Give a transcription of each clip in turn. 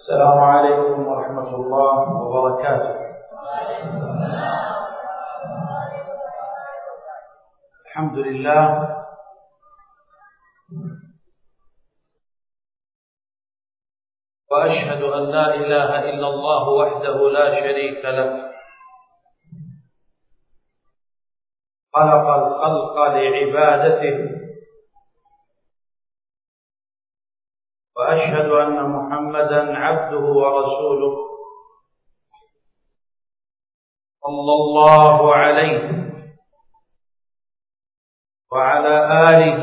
السلام عليكم ورحمة الله وبركاته. الحمد لله. وأشهد أن لا إله إلا الله وحده لا شريك له. خلق الخلق لعبادته. وأشهد أن محمدا عبده ورسوله. صلى الله عليه وعلى آله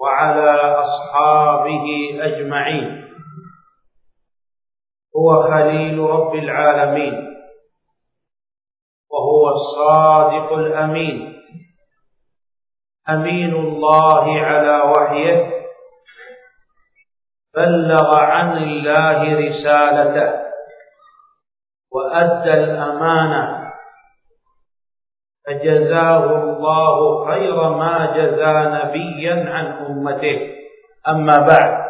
وعلى أصحابه أجمعين. هو خليل رب العالمين. وهو الصادق الأمين. أمين الله على وحيه. بلغ عن الله رسالته وأدى الأمانة. فجزاه الله خير ما جزى نبيا عن أمته. أما بعد.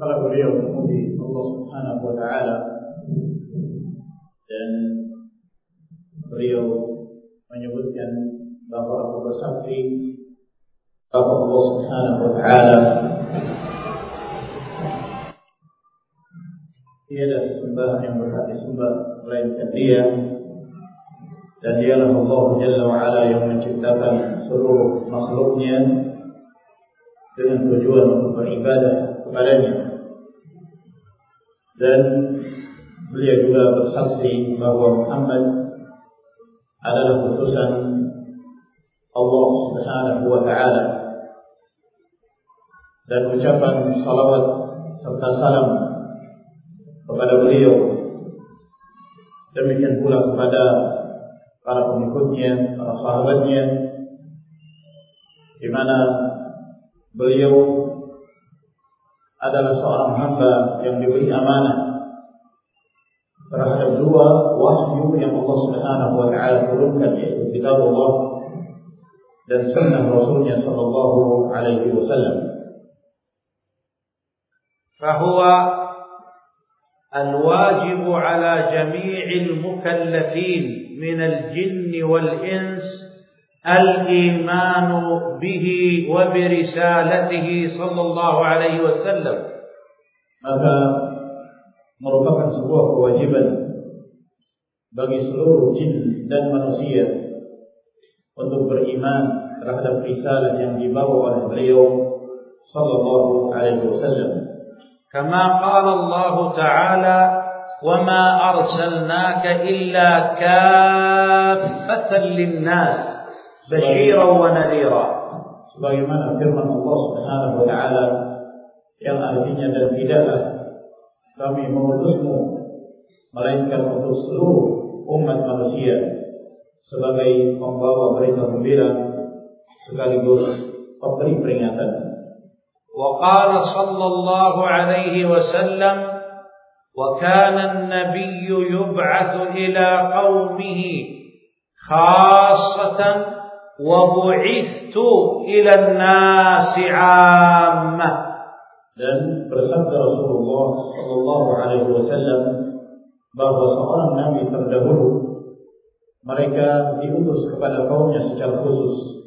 memuji Allah Subhanahu wa taala dan beliau menyebutkan bahwa aku bersaksi bahwa Allah Subhanahu wa taala tiada sesembahan yang berhak disembah melainkan Dia dan dialah Allah Jalla wa Ala yang menciptakan seluruh makhluknya dengan tujuan untuk beribadah kepadanya. Dan beliau juga bersaksi bahwa Muhammad adalah utusan Allah Subhanahu wa taala. Dan ucapan salawat serta salam kepada beliau. Demikian pula kepada para pengikutnya, para sahabatnya di mana beliau adalah seorang hamba yang diberi amanah terhadap dua wahyu yang Allah Subhanahu wa taala turunkan yaitu kitab Allah dan sunnah Rasulnya sallallahu alaihi wasallam. فهو الواجب على جميع المكلفين من الجن والإنس الإيمان به وبرسالته صلى الله عليه وسلم maka merupakan sebuah kewajiban bagi seluruh jin dan manusia untuk beriman terhadap risalah yang dibawa oleh beliau sallallahu alaihi wasallam. كما قال الله تعالى وما أرسلناك إلا كافة للناس بشيرا ونذيرا Sebagaimana firman Allah Subhanahu wa taala yang artinya dan tidaklah kami mengutusmu melainkan untuk seluruh umat manusia sebagai pembawa berita gembira sekaligus pemberi peringatan. وقال صلى الله عليه وسلم وكان النبي يبعث إلى قومه خاصة وبعثت إلى الناس عامة dan bersabda Rasulullah Shallallahu Alaihi Wasallam bahwa seorang nabi terdahulu mereka diutus kepada kaumnya secara khusus.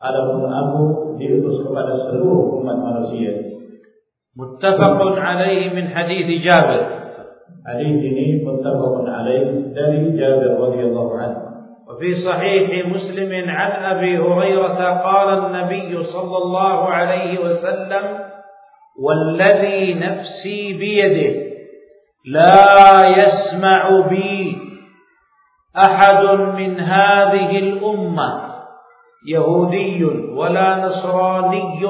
Adapun aku diutus kepada seluruh umat manusia. متفق عليه من حديث جابر Hadis ini muttafaqun alaih dari Jabir radhiyallahu anhu. وفي صحيح مسلم عن أبي هريرة قال النبي صلى الله عليه وسلم والذي نفسي بيده لا يسمع بي أحد من هذه الأمة يهودي ولا نصراني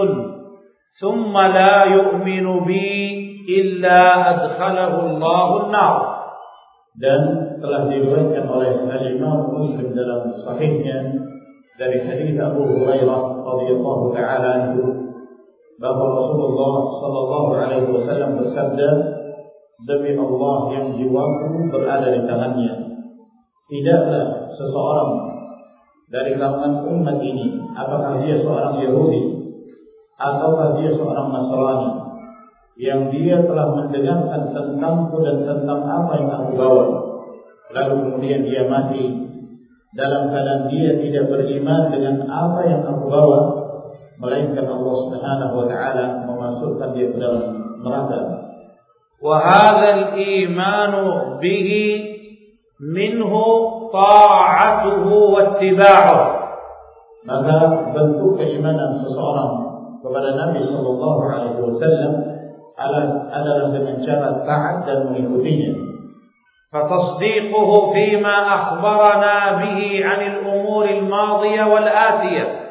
ثم لا يؤمن بي إلا أدخله الله النار dan telah diriwayatkan oleh Al-Imam Muslim dalam sahihnya dari hadis Abu Hurairah radhiyallahu taala anhu bahwa Rasulullah sallallahu alaihi wasallam bersabda demi Allah yang jiwaku berada di tangannya tidaklah seseorang dari kalangan umat ini apakah dia seorang Yahudi ataukah dia seorang Nasrani yang dia telah mendengarkan tentangku dan tentang apa yang aku bawa lalu kemudian dia mati dalam keadaan dia tidak beriman dengan apa yang aku bawa melainkan Allah Subhanahu wa taala memasukkan dia ke dalam neraka وهذا الإيمان به منه طاعته واتباعه maka bentuk keimanan seseorang kepada Nabi Shallallahu Alaihi Wasallam adalah dengan cara taat dan mengikutinya. فتصديقه فيما أخبرنا به عن الأمور الماضية والآتية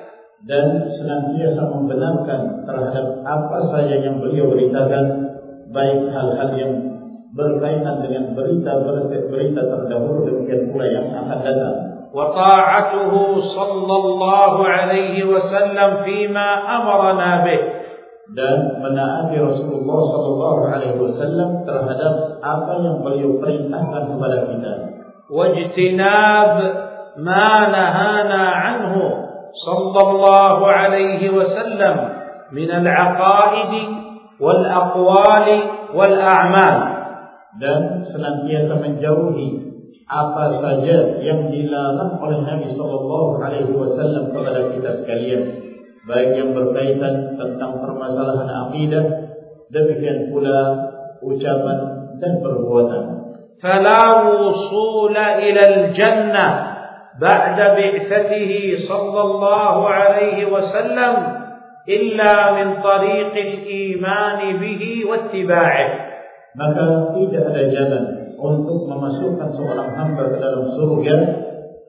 dan senantiasa membenarkan terhadap apa saja yang beliau beritakan baik hal-hal yang berkaitan dengan berita-berita terdahulu demikian pula yang akan datang. وطاعته صلى الله عليه وسلم فيما أمرنا به dan menaati Rasulullah sallallahu alaihi wasallam terhadap apa yang beliau perintahkan kepada kita. واجتناب ما نهانا عنه صلى الله عليه وسلم من العقائد والأقوال والأعمال dan senantiasa menjauhi apa saja yang dilarang oleh Nabi Sallallahu Alaihi Wasallam kepada kita sekalian, baik yang berkaitan tentang permasalahan akidah, demikian pula ucapan dan perbuatan. فلا وصول إلى الجنة بعد بعثته صلى الله عليه وسلم إلا من طريق الإيمان به واتباعه maka tidak ada jalan untuk memasukkan seorang hamba ke dalam surga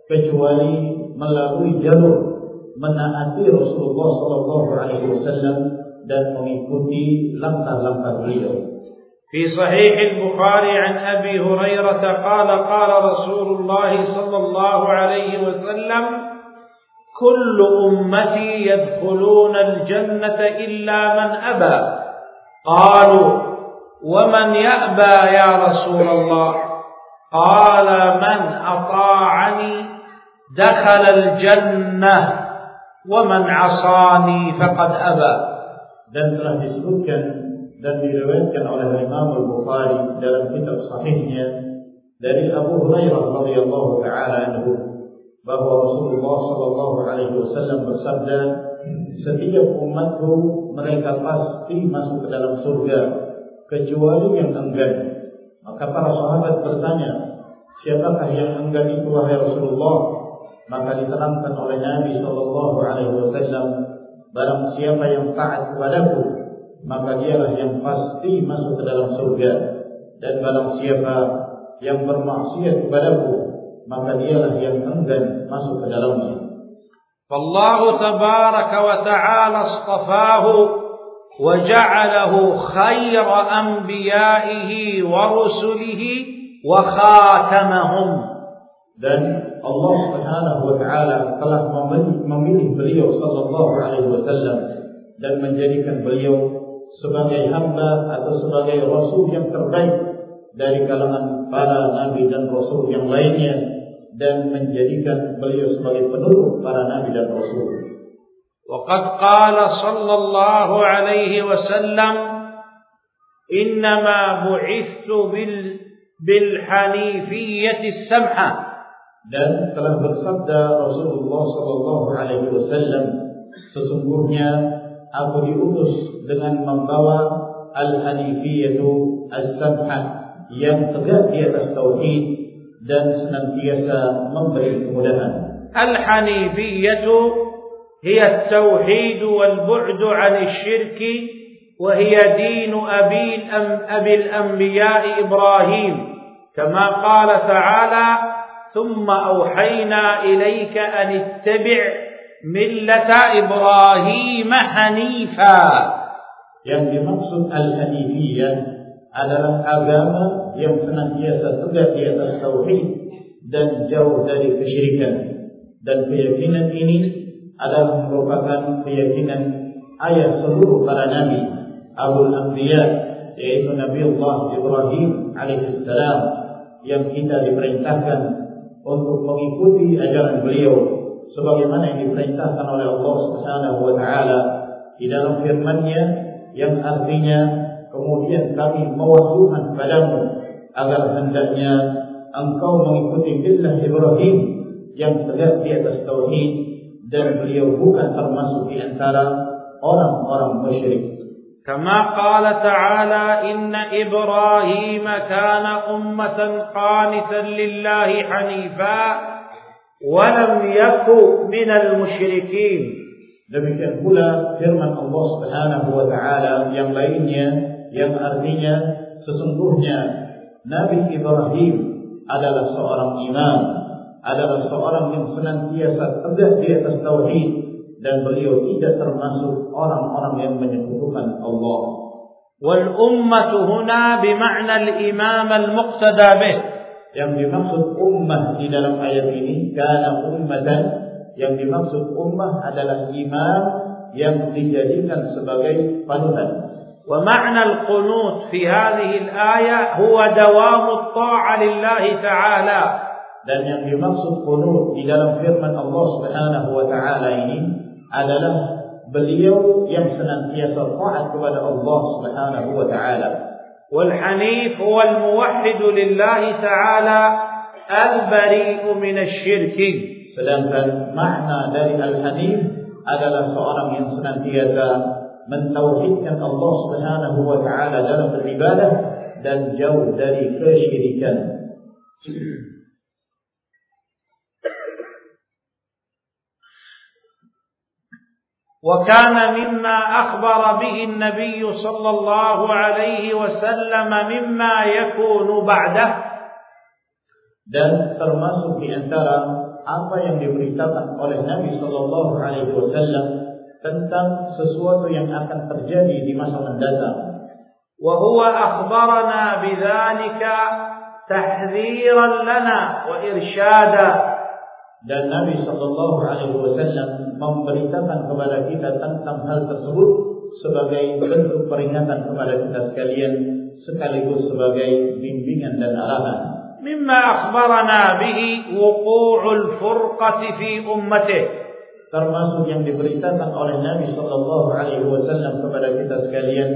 kecuali melalui jalur menaati Rasulullah sallallahu alaihi wasallam dan mengikuti langkah-langkah beliau. في صحيح البخاري عن أبي هريرة قال قال رسول الله صلى الله عليه وسلم كل أمتي يدخلون الجنة إلا من أبى. قالوا ومن يأبى يا رسول الله؟ قال من أطاعني دخل الجنة ومن عصاني فقد أبى. Dan telah disebutkan dan diriwayatkan oleh Imam Al-Bukhari dalam kitab sahihnya dari Abu Hurairah radhiyallahu taala anhu bahwa Rasulullah sallallahu alaihi wasallam bersabda setiap umatku mereka pasti masuk ke dalam surga kecuali yang enggan. Maka para sahabat bertanya siapakah yang enggan itu wahai Rasulullah? Maka diterangkan oleh Nabi sallallahu alaihi wasallam barang siapa yang taat kepadaku maka dialah yang pasti masuk ke dalam surga dan barang siapa yang bermaksiat kepadaku maka dialah yang enggan masuk ke dalamnya فالله تبارك وتعالى اصطفاه وجعله خير أنبيائه ورسله وخاتمهم dan Allah Subhanahu wa taala telah memilih, memilih beliau sallallahu alaihi wasallam dan menjadikan beliau sebagai hamba atau sebagai rasul yang terbaik dari kalangan para nabi dan rasul yang lainnya dan menjadikan beliau sebagai penutup para nabi dan rasul. وقد قال صلى الله عليه وسلم إنما بعثت بال بالحنيفية السمحة dan telah bersabda Rasulullah sallallahu alaihi wasallam sesungguhnya aku diutus dengan membawa al-hanifiyatu as-samhah yang tegak di atas tauhid dan senantiasa memberi kemudahan. الحنيفية هي التوحيد والبعد عن الشرك وهي دين أبي, الأم أبي الأنبياء إبراهيم كما قال تعالى ثم أوحينا إليك أن اتبع millata Ibrahim hanifa. Yang dimaksud al-hanifiyah adalah agama yang senantiasa tegak di atas tauhid dan jauh dari kesyirikan. Dan keyakinan ini adalah merupakan keyakinan ayat seluruh para nabi Abu Anbiya yaitu Nabi Allah Ibrahim alaihissalam yang kita diperintahkan untuk mengikuti ajaran beliau sebagaimana yang diperintahkan oleh Allah Subhanahu wa taala di dalam firman-Nya yang artinya kemudian kami mewahyukan padamu agar hendaknya engkau mengikuti billah Ibrahim yang tegak di atas tauhid dan beliau bukan termasuk di antara orang-orang musyrik كما قال تعالى إن إبراهيم كان أمة قانتا لله حنيفا walam yaku minal musyrikin. Demikian pula firman Allah Subhanahu wa taala yang lainnya yang artinya sesungguhnya Nabi Ibrahim adalah seorang imam adalah seorang yang senantiasa tegak di atas tauhid dan beliau tidak termasuk orang-orang yang menyekutukan Allah. Wal ummatu huna al imam al muqtada bih Yang dimaksud ummah di dalam ayat ini karena ummatan yang dimaksud ummah adalah imam yang dijadikan sebagai panutan. ومعنى القنوت في هذه الآية هو دوام الطاعة لله تعالى dan yang dimaksud qunut di dalam firman Allah Subhanahu wa taala ini adalah beliau yang senantiasa taat kepada Allah Subhanahu wa taala. والحنيف هو الموحد لله تعالى البريء من الشرك sedangkan makna dari al-hanif adalah seorang yang senantiasa mentauhidkan Allah Subhanahu wa taala dalam beribadah dan jauh dari kesyirikan. وكان مما أخبر به النبي صلى الله عليه وسلم مما يكون بعده dan termasuk di antara apa yang diberitakan oleh Nabi Sallallahu Alaihi Wasallam tentang sesuatu yang akan terjadi di masa mendatang. وهو أخبرنا بذلك تحذيرا لنا وإرشادا dan Nabi Sallallahu Alaihi Wasallam memberitakan kepada kita tentang hal tersebut sebagai bentuk peringatan kepada kita sekalian sekaligus sebagai bimbingan dan arahan. Mimma akhbarana bihi wuqu'ul furqati fi ummati termasuk yang diberitakan oleh Nabi sallallahu alaihi wasallam kepada kita sekalian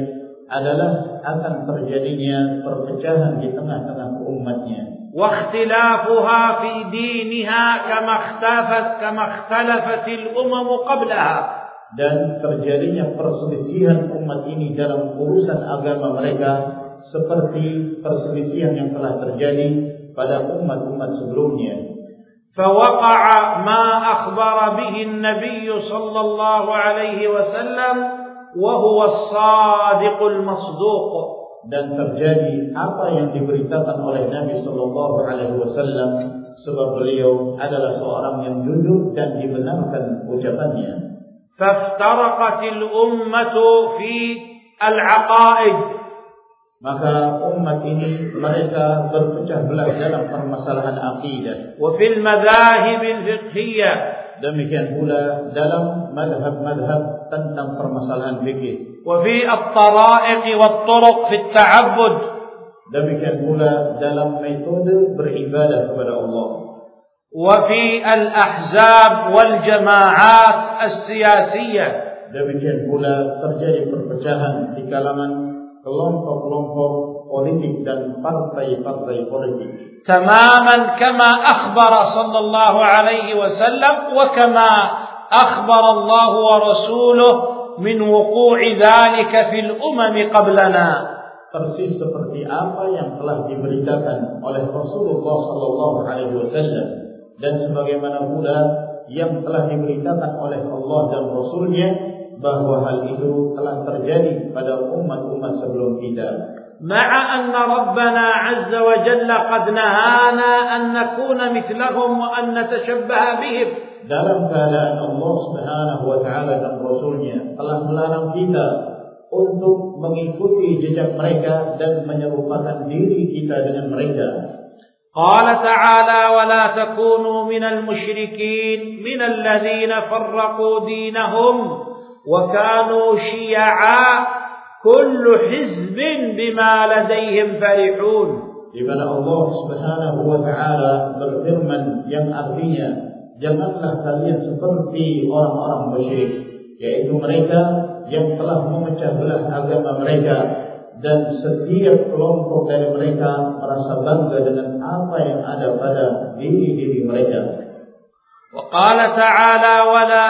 adalah akan terjadinya perpecahan di tengah-tengah umatnya. واختلافها في دينها كما اختلفت كما اختلفت الأمم قبلها dan terjadinya perselisihan umat ini dalam urusan agama mereka seperti perselisihan yang telah terjadi pada umat-umat sebelumnya. فوقع ما أخبر به النبي صلى الله عليه وسلم وهو الصادق المصدوق dan terjadi apa yang diberitakan oleh Nabi Shallallahu Alaihi Wasallam sebab beliau adalah seorang yang jujur dan dibenarkan ucapannya. فافترقت الأمة في العقائد maka umat ini mereka berpecah belah dalam permasalahan akidah. وفي المذاهب الفقهية demikian pula dalam madhab-madhab tentang permasalahan fikih. وفي الطرائق والطرق في التعبد demikian pula dalam metode beribadah kepada Allah وفي الأحزاب والجماعات السياسية demikian pula terjadi perpecahan di kalangan kelompok-kelompok politik dan partai-partai politik. Tamaman kama akhbara sallallahu alaihi wasallam wa kama akhbara Allah wa rasuluh min wuqu'i dhalika fil umam qablana. Persis seperti apa yang telah diberitakan oleh Rasulullah sallallahu alaihi wasallam dan sebagaimana pula yang telah diberitakan oleh Allah dan Rasulnya bahwa hal itu telah terjadi pada umat-umat sebelum kita. مع أن ربنا عز وجل قد نهانا أن نكون مثلهم وأن نتشبه بهم dalam keadaan Allah Subhanahu wa taala dan rasulnya telah melarang kita untuk mengikuti jejak mereka dan menyerupakan diri kita dengan mereka. قال تعالى ولا تكونوا من المشركين من الذين فرقوا دينهم وكانوا شيعا kullu hizbin bima ladaihim farihun. Di mana Allah Subhanahu wa taala berfirman yang artinya janganlah kalian seperti orang-orang musyrik yaitu mereka yang telah memecah belah agama mereka dan setiap kelompok dari mereka merasa bangga dengan apa yang ada pada diri-diri mereka. Wa qala ta'ala wa la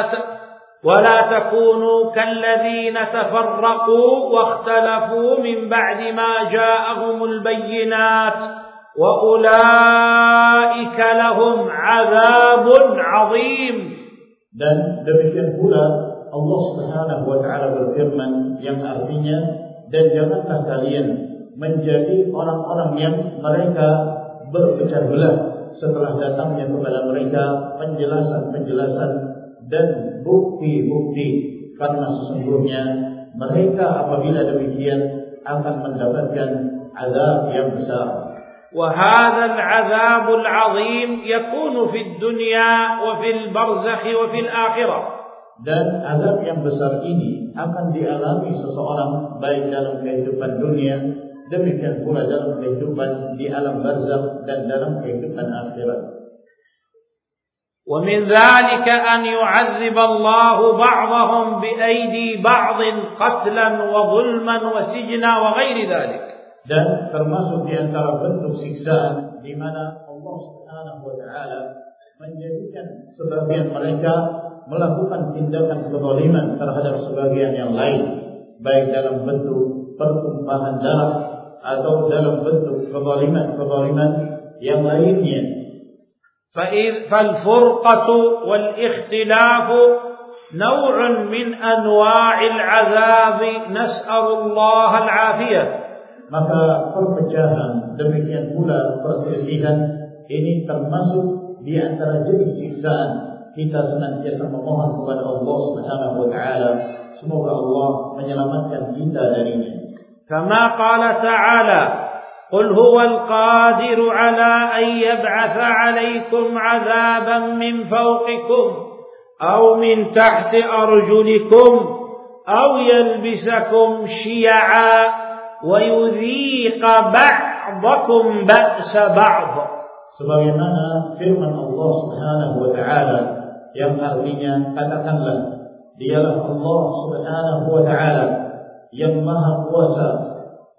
ولا تكونوا كالذين تفرقوا واختلفوا من بعد ما جاءهم البينات واولئك لهم عذاب عظيم dan demikian pula Allah Subhanahu wa taala berfirman yang artinya dan janganlah kalian menjadi orang-orang yang mereka berpecah belah setelah datangnya kepada mereka penjelasan-penjelasan dan bukti-bukti karena sesungguhnya mereka apabila demikian akan mendapatkan azab yang besar. وهذا العذاب العظيم يكون في الدنيا وفي البرزخ وفي الآخرة dan azab yang besar ini akan dialami seseorang baik dalam kehidupan dunia demikian pula dalam kehidupan di alam barzakh dan dalam kehidupan akhirat. ومن ذلك أن يعذب الله بعضهم بأيدي بعض قتلا وظلما وسجنا وغير ذلك. Dan termasuk di antara bentuk siksaan di mana Allah Subhanahu wa taala menjadikan sebagian mereka melakukan tindakan kezaliman terhadap sebagian yang lain baik dalam bentuk pertumpahan darah atau dalam bentuk kezaliman-kezaliman yang lainnya فالفرقة والاختلاف نوع من أنواع العذاب نسأل الله العافية maka perpecahan demikian pula perselisihan ini termasuk di antara jenis siksaan kita senantiasa memohon kepada Allah Subhanahu wa taala semoga Allah menyelamatkan kita darinya kama qala ta'ala قل هو القادر على أن يبعث عليكم عذابا من فوقكم أو من تحت أرجلكم أو يلبسكم شيعا ويذيق بعضكم بأس بعض. سبحانه فرمان الله سبحانه وتعالى yang artinya katakanlah dialah الله سبحانه وتعالى ta'ala yang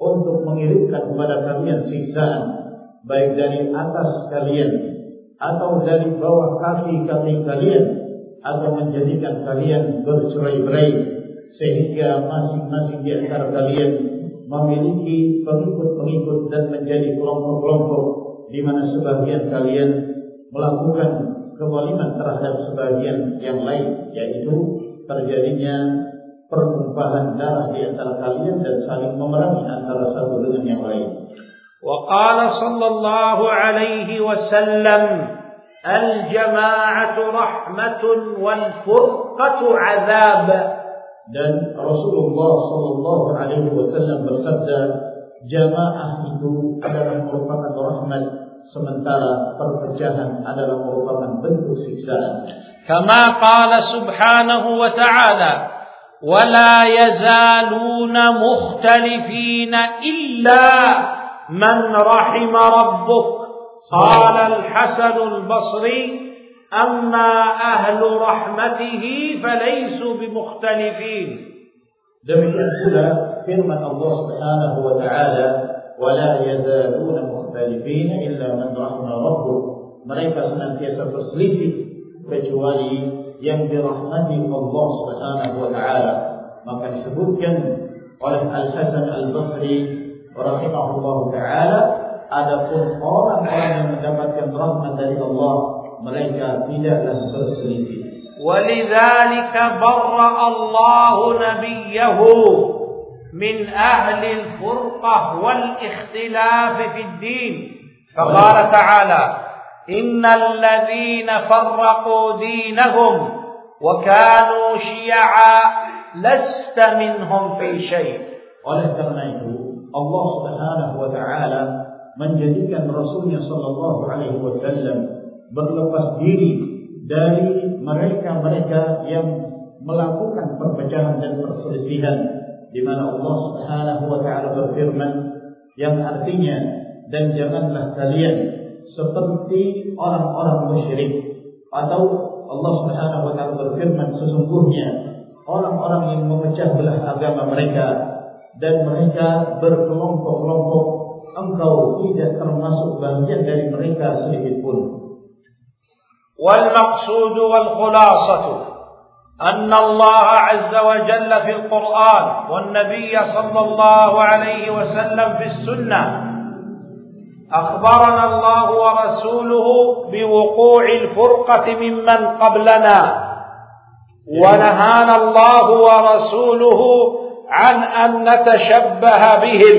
untuk mengirimkan kepada kalian siksaan baik dari atas kalian atau dari bawah kaki-kaki kalian atau menjadikan kalian bercerai-berai sehingga masing-masing di antara kalian memiliki pengikut-pengikut dan menjadi kelompok-kelompok di mana sebagian kalian melakukan kezaliman terhadap sebagian yang lain yaitu terjadinya pertumpahan darah di antara kalian dan saling memerangi antara satu dengan yang lain. وقال صلى الله عليه وسلم الجماعة رحمة والفرقة عذاب dan Rasulullah sallallahu alaihi wasallam bersabda jamaah itu adalah merupakan rahmat sementara perpecahan adalah merupakan bentuk siksaan. Kama qala subhanahu wa ta'ala ولا يزالون مختلفين إلا من رحم ربك قال الحسن البصري أما أهل رحمته فليسوا بمختلفين demikian pula firman Allah Subhanahu wa taala wala yazaluna mukhtalifin illa man rahima rabbuk mereka senantiasa berselisih kecuali yang dirahmati Allah Subhanahu wa taala maka disebutkan oleh Al Hasan Al Basri rahimahullah taala adapun orang-orang yang mendapatkan rahmat dari Allah mereka tidaklah berselisih ولذلك برأ الله نبيه من أهل الفرقة والاختلاف في الدين فقال تعالى innal ladzina farraqu dinahum wa kanu syi'a lasta minhum fi syai'. Oleh karena itu Allah Subhanahu wa taala menjadikan Rasulnya sallallahu Alaihi Wasallam berlepas diri dari mereka-mereka yang melakukan perpecahan dan perselisihan di mana Allah Subhanahu wa taala berfirman yang artinya dan janganlah kalian seperti orang-orang musyrik atau Allah Subhanahu wa taala berfirman sesungguhnya orang-orang yang memecah belah agama mereka dan mereka berkelompok-kelompok engkau tidak termasuk bagian dari mereka sedikit pun wal maqsud wal khulasah أن الله عز وجل في القرآن والنبي صلى الله عليه وسلم في السنة أخبرنا الله ورسوله بوقوع الفرقة ممن قبلنا ونهانا الله ورسوله عن أن نتشبه بهم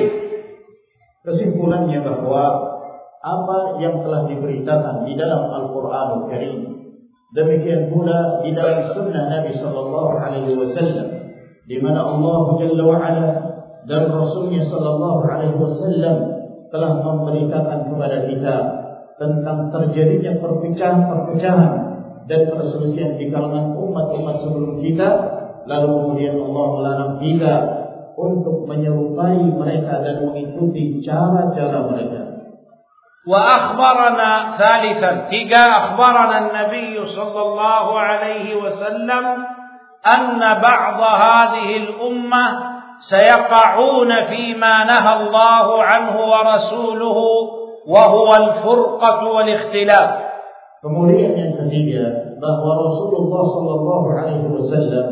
Kesimpulannya bahwa apa yang telah diberitakan di dalam Al-Quranul Karim demikian pula di dalam sunnah Nabi Sallallahu Alaihi Wasallam di mana Allah Jalla wa Ala dan Rasulnya Sallallahu Alaihi Wasallam telah memberitakan kepada kita tentang terjadinya perpecahan-perpecahan dan perselisihan di kalangan umat-umat sebelum kita lalu kemudian Allah melarang kita untuk menyerupai mereka dan mengikuti cara-cara mereka. وأخبرنا ثالثا تيجا أخبرنا النبي صلى الله عليه وسلم أن بعض هذه الأمة سيقعون فيما نهى الله عنه ورسوله وهو الفرقة والاختلاف Kemudian yang ketiga bahwa Rasulullah Sallallahu Alaihi Wasallam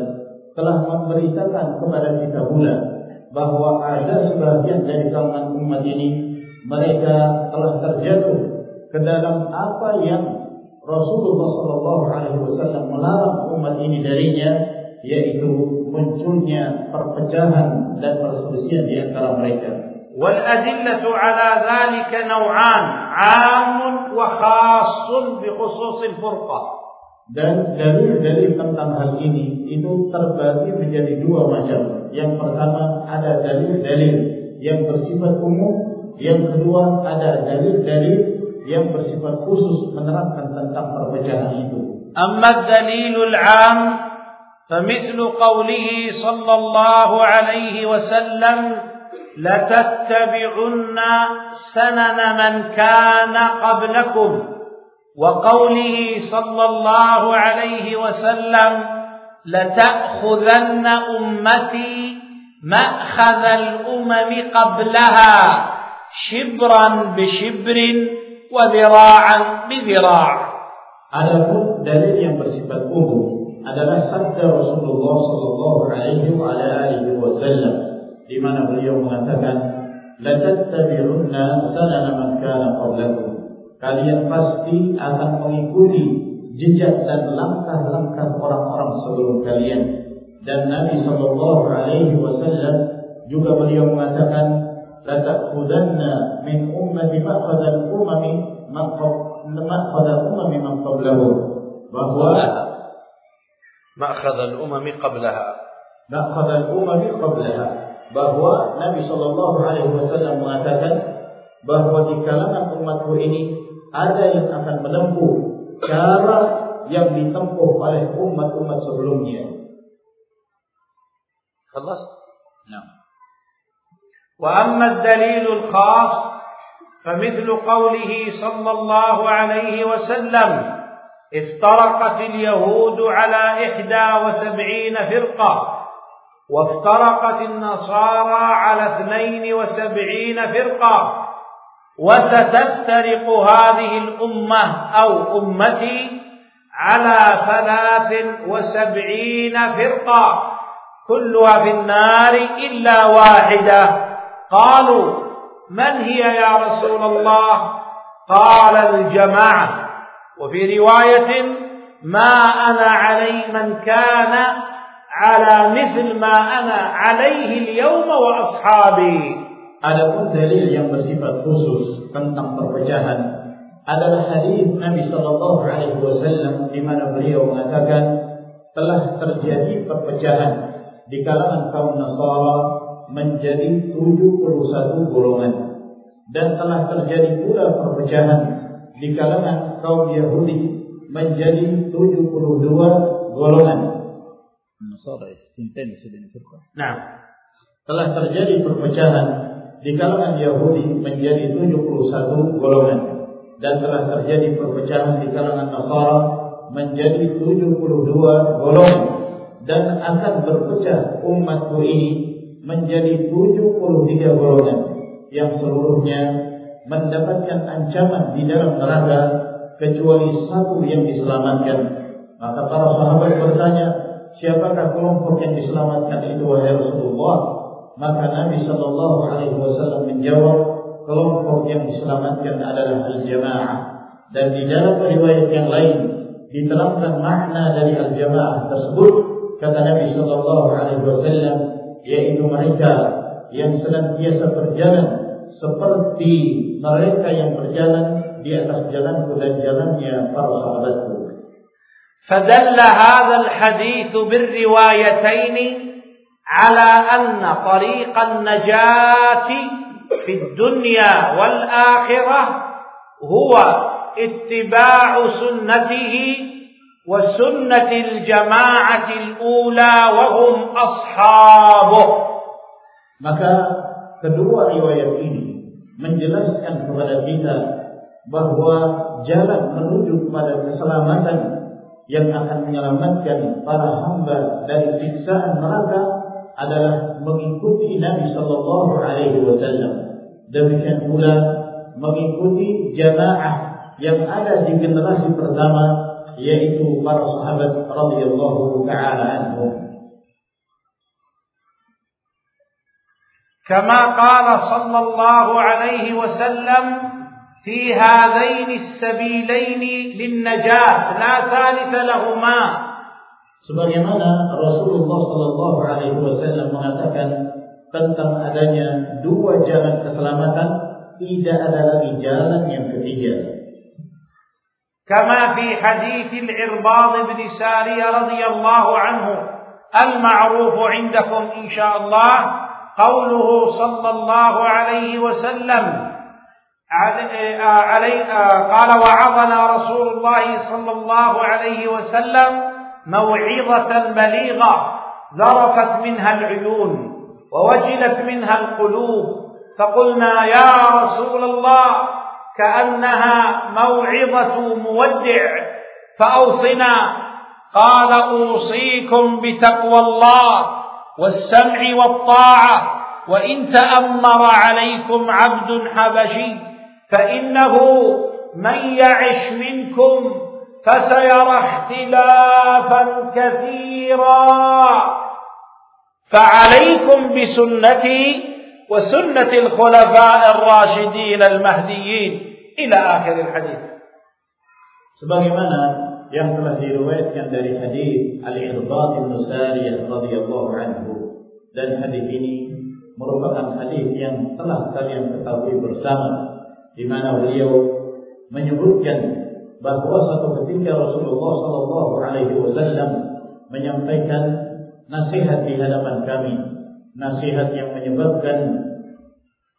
telah memberitakan kepada kita pula bahwa ada sebagian dari kalangan umat ini mereka telah terjatuh ke dalam apa yang Rasulullah Sallallahu Alaihi Wasallam melarang umat ini darinya, yaitu munculnya perpecahan dan perselisihan di antara mereka. والأدلة على ذلك نوعان عام وخاص بخصوص الفرقة Dan dalil-dalil tentang hal ini itu terbagi menjadi dua macam. Yang pertama ada dalil-dalil yang bersifat umum, yang kedua ada dalil-dalil yang bersifat khusus menerangkan tentang perpecahan itu. أما الدليل العام فمثل قوله صلى الله عليه وسلم لتتبعن سنن من كان قبلكم. وقوله صلى الله عليه وسلم لتأخذن أمتي مأخذ الأمم قبلها شبرا بشبر وذراعا بذراع. Adapun dalil yang bersifat adalah sabda Rasulullah sallallahu alaihi wa ala alihi wasallam di mana beliau mengatakan la tattabi'unna sanana man kana qablakum. Kalian pasti akan mengikuti jejak dan langkah-langkah orang-orang sebelum kalian. Dan Nabi sallallahu alaihi wasallam juga beliau mengatakan la ta'khudanna min ummati ma'khadal umami ma'khadal umami man qablahum bahwa مأخذ الأمم قبلها مأخذ الأمم قبلها bahwa Nabi Shallallahu Alaihi Wasallam mengatakan bahwa di kalangan umatku ini ada yang akan menempuh cara yang ditempuh oleh umat-umat sebelumnya. خلصت؟ نعم. وأما الدليل الخاص فمثل قوله صلى الله عليه وسلم افترقت اليهود على إحدى وسبعين فرقة وافترقت النصارى على اثنين وسبعين فرقة. وستفترق هذه الأمة أو أمتي على ثلاث وسبعين فرقة. كلها في النار إلا واحدة. قالوا من هي يا رسول الله؟ قال الجماعة. وفي رواية ما أنا علي من كان على مثل ما أنا عليه اليوم وأصحابي Adapun dalil yang bersifat khusus tentang perpecahan adalah hadis Nabi Shallallahu Alaihi Wasallam di mana beliau mengatakan telah terjadi perpecahan di kalangan kaum Nasara menjadi 71 golongan dan telah terjadi pula perpecahan di kalangan kaum Yahudi menjadi 72 golongan. Nah, telah terjadi perpecahan di kalangan Yahudi menjadi 71 golongan. Dan telah terjadi perpecahan di kalangan Nasara menjadi 72 golongan. Dan akan berpecah umatku ini menjadi 73 golongan yang seluruhnya mendapatkan ancaman di dalam neraka kecuali satu yang diselamatkan. Maka para sahabat bertanya, siapakah kelompok yang diselamatkan itu wahai Rasulullah? Maka Nabi Shallallahu Alaihi Wasallam menjawab, kelompok yang diselamatkan adalah al-jamaah. Dan di dalam riwayat yang lain diterangkan makna dari al-jamaah tersebut kata Nabi Shallallahu Alaihi Wasallam yaitu mereka yang senantiasa berjalan seperti mereka yang berjalan di atas jalanku dan jalannya para sahabatku. فدل هذا الحديث بالروايتين على أن طريق النجاة في الدنيا والآخرة هو اتباع سنته وسنة الجماعة الأولى وهم أصحابه maka kedua riwayat ini menjelaskan kepada kita bahwa jalan menuju kepada keselamatan yang akan menyelamatkan para hamba dari siksaan neraka adalah mengikuti Nabi Sallallahu Alaihi Wasallam. Demikian pula mengikuti jamaah yang ada di generasi pertama yaitu para sahabat radhiyallahu taala anhum. كما قال صلى الله عليه وسلم في هذين السبيلين للنجاة لا ثالث لهما sebagaimana Rasulullah sallallahu alaihi wasallam mengatakan tentang adanya dua jalan keselamatan tidak ada lagi jalan yang ketiga كما في حديث العرباض بن سارية رضي الله عنه المعروف عندكم إن شاء الله قوله صلى الله عليه وسلم علي قال وعظنا رسول الله صلى الله عليه وسلم موعظة بليغة ذرفت منها العيون ووجلت منها القلوب فقلنا يا رسول الله كأنها موعظة مودع فأوصنا. قال أوصيكم بتقوى الله. والسمع والطاعة. وإن تأمر عليكم عبد حبشي فإنه من يعش منكم فسيرى اختلافا كثيرا. فعليكم بسنتي وسنة الخلفاء الراشدين المهديين. إلى آخر الحديث. Sebagaimana yang telah diriwayatkan dari hadis Al-Irbad bin Sariyah radhiyallahu anhu. Dan hadis ini merupakan hadis yang telah kalian ketahui bersama di mana beliau menyebutkan bahwa satu ketika Rasulullah sallallahu alaihi wasallam menyampaikan nasihat di hadapan kami nasihat yang menyebabkan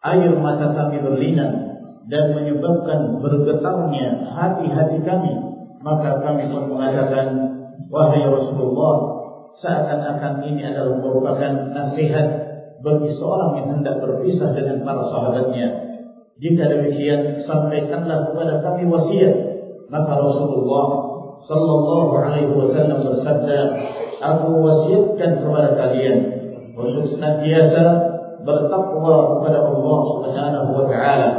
air mata kami berlinang dan menyebabkan bergetarnya hati-hati kami maka kami pun mengatakan wahai Rasulullah seakan-akan ini adalah merupakan nasihat bagi seorang yang hendak berpisah dengan para sahabatnya. Jika demikian sampaikanlah kepada kami wasiat. Maka Rasulullah sallallahu alaihi wasallam bersabda aku wasiatkan kepada kalian untuk senantiasa bertakwa kepada Allah Subhanahu wa taala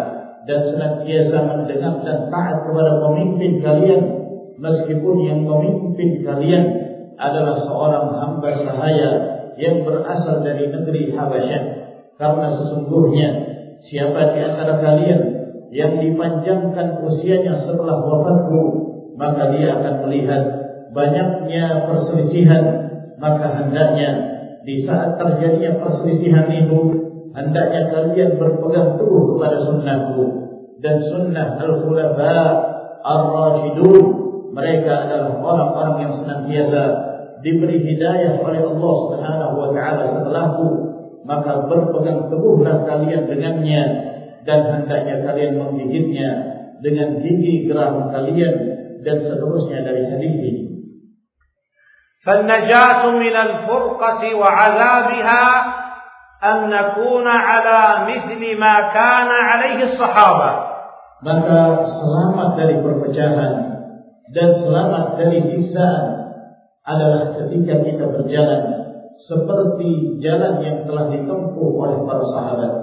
dan senantiasa mendengar dan taat kepada pemimpin kalian meskipun yang memimpin kalian adalah seorang hamba sahaya yang berasal dari negeri Habasyah. Karena sesungguhnya siapa di antara kalian yang dipanjangkan usianya setelah wafatku maka dia akan melihat banyaknya perselisihan. Maka hendaknya di saat terjadinya perselisihan itu hendaknya kalian berpegang teguh kepada sunnahku. Dan sunnah al-khulafa ar-rasyidun mereka adalah orang-orang yang senantiasa diberi hidayah oleh Allah Subhanahu wa taala setelahku maka berpegang teguhlah kalian dengannya dan hendaknya kalian menggigitnya dengan gigi geram kalian dan seterusnya dari hadis ini فالنجاة من الفرقة وعذابها أن نكون على مثل ما كان عليه الصحابة maka selamat dari perpecahan dan selamat dari siksaan adalah ketika kita berjalan seperti jalan yang telah ditempuh oleh para sahabat.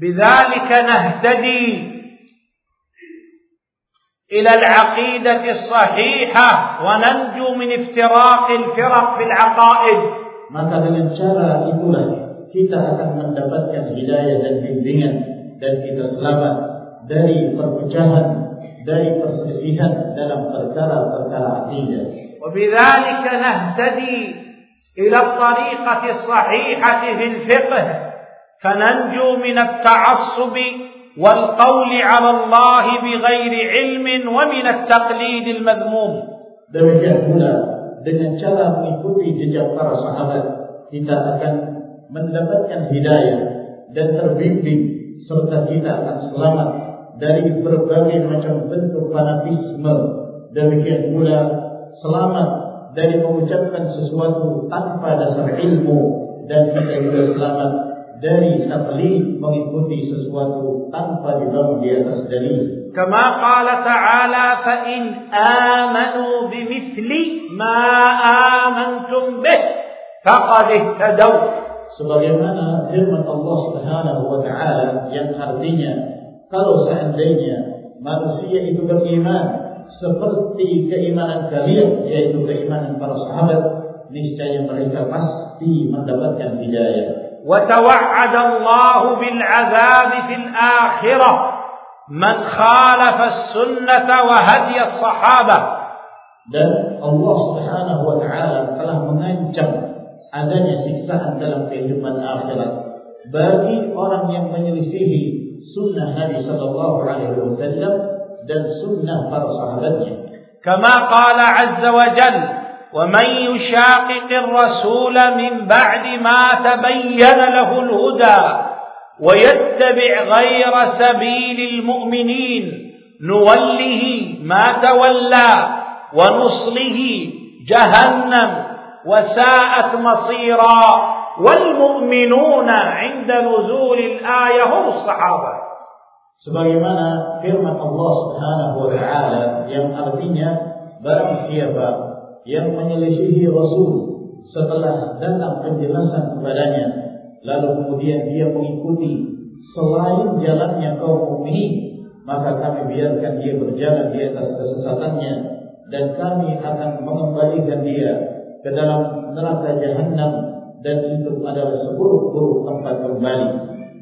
بذلك نهتدي إلى العقيدة الصحيحة وننجو من افتراق الفرق في العقائد Maka dengan cara itulah kita akan mendapatkan hidayah dan bimbingan dan kita selamat dari perpecahan, dari perselisihan dalam perkara-perkara akidah. وبذلك نهتدي إلى الطريقة الصحيحة في الفقه فننجو من التعصب والقول على الله بغير علم ومن التقليد المذموم Demikian pula dengan cara mengikuti jejak para sahabat kita akan mendapatkan hidayah dan terbimbing serta kita akan selamat dari berbagai macam bentuk fanatisme. Demikian pula selamat dari mengucapkan sesuatu tanpa dasar ilmu dan kita juga selamat dari taklid mengikuti sesuatu tanpa dibangun di atas dari Kama qala ta'ala fa in amanu bimithli ma amantum bih faqad ihtadaw. Sebagaimana firman Allah Subhanahu wa taala yang artinya kalau seandainya manusia itu beriman seperti keimanan kalian yaitu keimanan para sahabat niscaya mereka pasti mendapatkan hidayah وتوعد الله بالعذاب في الآخرة من خالف السنة وهدي الصحابة dan Allah Subhanahu wa taala telah mengancam adanya siksaan dalam kehidupan akhirat bagi orang yang menyelisihi sunnah Nabi sallallahu alaihi wasallam dan sunnah para sahabatnya كما قال عز وجل ومن يشاقق الرسول من بعد ما تبين له الهدى ويتبع غير سبيل المؤمنين نوله ما تولى ونصله جهنم وساءت مصيرا والمؤمنون عند نزول الآية هم الصحابة. Sebagaimana firman Allah Subhanahu wa taala yang artinya barang siapa yang menyelisihi Rasul setelah datang penjelasan kepadanya lalu kemudian dia mengikuti selain jalannya kaum mukminin maka kami biarkan dia berjalan di atas kesesatannya dan kami akan mengembalikan dia ke dalam neraka jahanam dan itu adalah seburuk-buruk tempat kembali.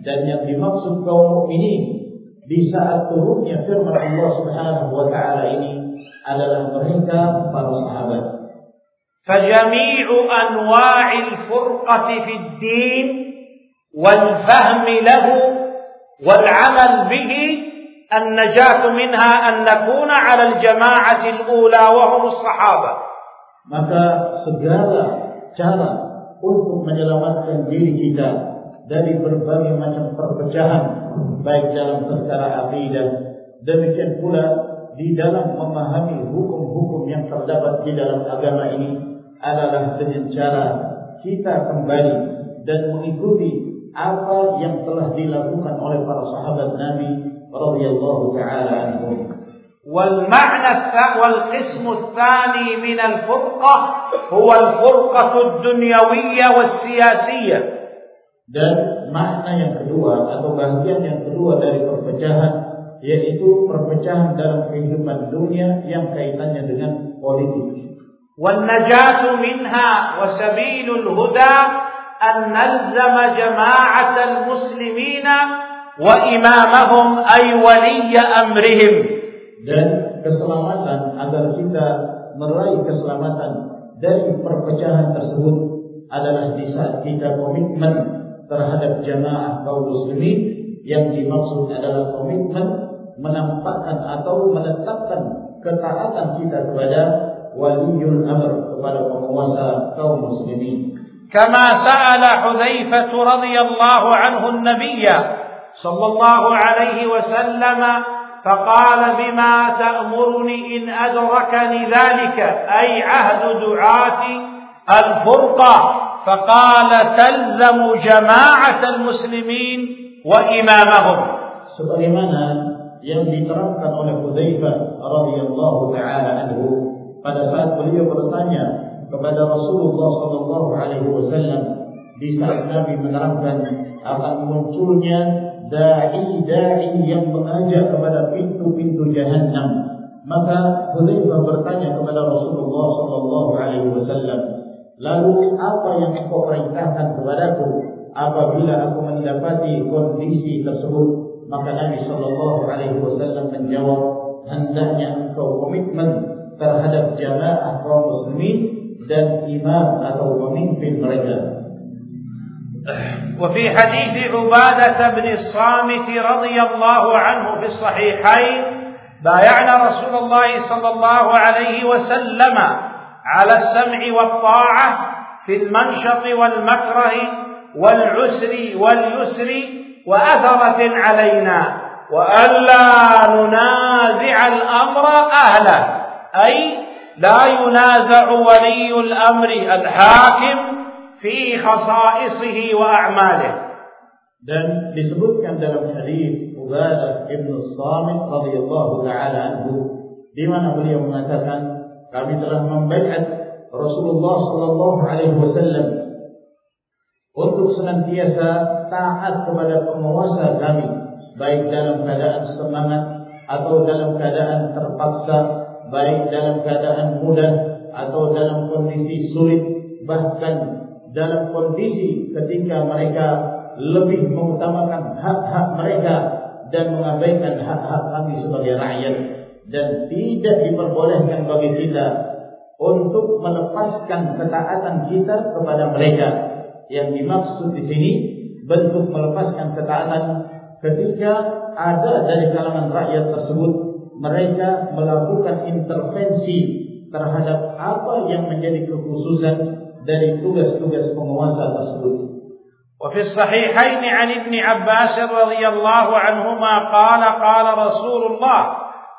Dan yang dimaksud kaum mukminin di saat turunnya firman Allah Subhanahu wa taala ini adalah mereka para sahabat فجميع أنواع الفرقة في الدين والفهم له والعمل به النجاة منها أن نكون على الجماعة الأولى وهم الصحابة maka segala cara untuk menyelamatkan diri kita dari berbagai macam perpecahan baik dalam perkara akidah demikian pula di dalam memahami hukum-hukum yang terdapat di dalam agama ini adalah dengan cara kita kembali dan mengikuti apa yang telah dilakukan oleh para sahabat Nabi radhiyallahu taala anhum والمعنى الث- والقسم الثاني من الفرقة هو الفرقة الدنيوية والسياسية dan makna yang kedua atau bagian yang kedua dari perpecahan yaitu perpecahan dalam kehidupan dunia yang kaitannya dengan politik والنجاة منها وسبيل الهدى أن نلزم جماعة المسلمين وإمامهم أي ولي أمرهم dan keselamatan agar kita meraih keselamatan dari perpecahan tersebut adalah di saat kita komitmen terhadap jamaah kaum muslimin yang dimaksud adalah komitmen menampakkan atau menetapkan ketaatan kita kepada waliul amr kepada penguasa kaum muslimin حذيفة رضي الله عنه النبي صلى الله عليه وسلم فقال بما تأمرني إن أدركني ذلك أي عهد دعاة الفرقة فقال تلزم جماعة المسلمين وإمامهم sebagaimana yang diterangkan oleh Hudzaifah radhiyallahu taala anhu pada saat beliau bertanya kepada Rasulullah sallallahu alaihi wasallam di saat Nabi menerangkan akan munculnya dai-dai yang mengajak kepada pintu-pintu jahanam maka Hudzaifah bertanya kepada Rasulullah sallallahu alaihi wasallam lalu apa yang engkau perintahkan kepadaku apabila aku mendapati kondisi tersebut maka Nabi sallallahu alaihi wasallam menjawab hendaknya engkau komitmen terhadap jamaah kaum muslimin dan imam atau pemimpin mereka وفي حديث عبادة بن الصامت رضي الله عنه في الصحيحين بايعنا رسول الله صلى الله عليه وسلم على السمع والطاعة في المنشط والمكره والعسر واليسر وأثرة علينا وألا ننازع الأمر أهله. أي لا ينازع ولي الأمر الحاكم في خصائصه وأعماله. Dan disebutkan dalam hadis Ubadah bin Samit radhiyallahu taala anhu di mana beliau mengatakan kami telah membaiat Rasulullah sallallahu alaihi wasallam untuk senantiasa taat kepada penguasa kami baik dalam keadaan semangat atau dalam keadaan terpaksa baik dalam keadaan mudah atau dalam kondisi sulit bahkan dalam kondisi ketika mereka lebih mengutamakan hak-hak mereka dan mengabaikan hak-hak kami sebagai rakyat dan tidak diperbolehkan bagi kita untuk melepaskan ketaatan kita kepada mereka yang dimaksud di sini bentuk melepaskan ketaatan ketika ada dari kalangan rakyat tersebut mereka melakukan intervensi terhadap apa yang menjadi kekhususan dari tugas-tugas penguasa tersebut. وفي الصحيحين عن ابن عباس رضي الله عنهما قال قال رسول الله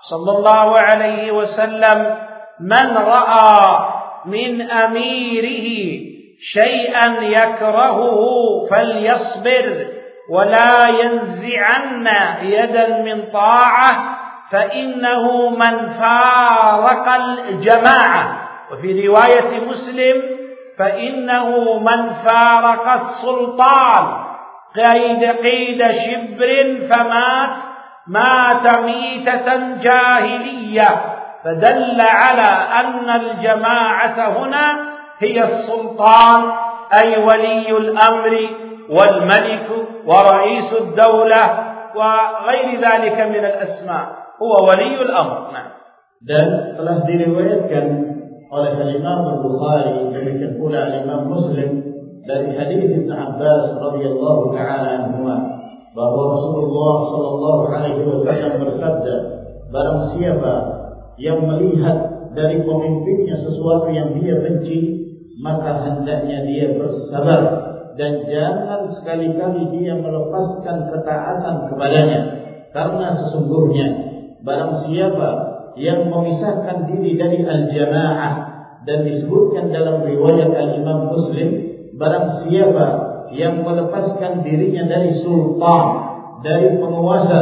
صلى الله عليه وسلم من رأى من أميره شيئا يكرهه فليصبر ولا ينزعن يدا من طاعة فإنه من فارق الجماعة. وفي رواية مسلم فإنه من فارق السلطان. قيد قيد شبر فمات مات ميته جاهليه فدل على ان الجماعه هنا هي السلطان أي ولي الأمر والملك ورئيس الدولة وغير ذلك من الأسماء هو ولي الأمر نعم dan telah diriwayatkan oleh Imam Al-Bukhari demikian pula Imam Muslim dari hadis Ibn Abbas radhiyallahu taala anhu bahwa Rasulullah sallallahu alaihi wasallam bersabda barang siapa yang melihat dari pemimpinnya sesuatu yang dia benci maka hendaknya dia bersabar dan jangan sekali-kali dia melepaskan ketaatan kepadanya. Karena sesungguhnya barang siapa yang memisahkan diri dari al-jamaah dan disebutkan dalam riwayat al-Imam Muslim barang siapa yang melepaskan dirinya dari sultan dari penguasa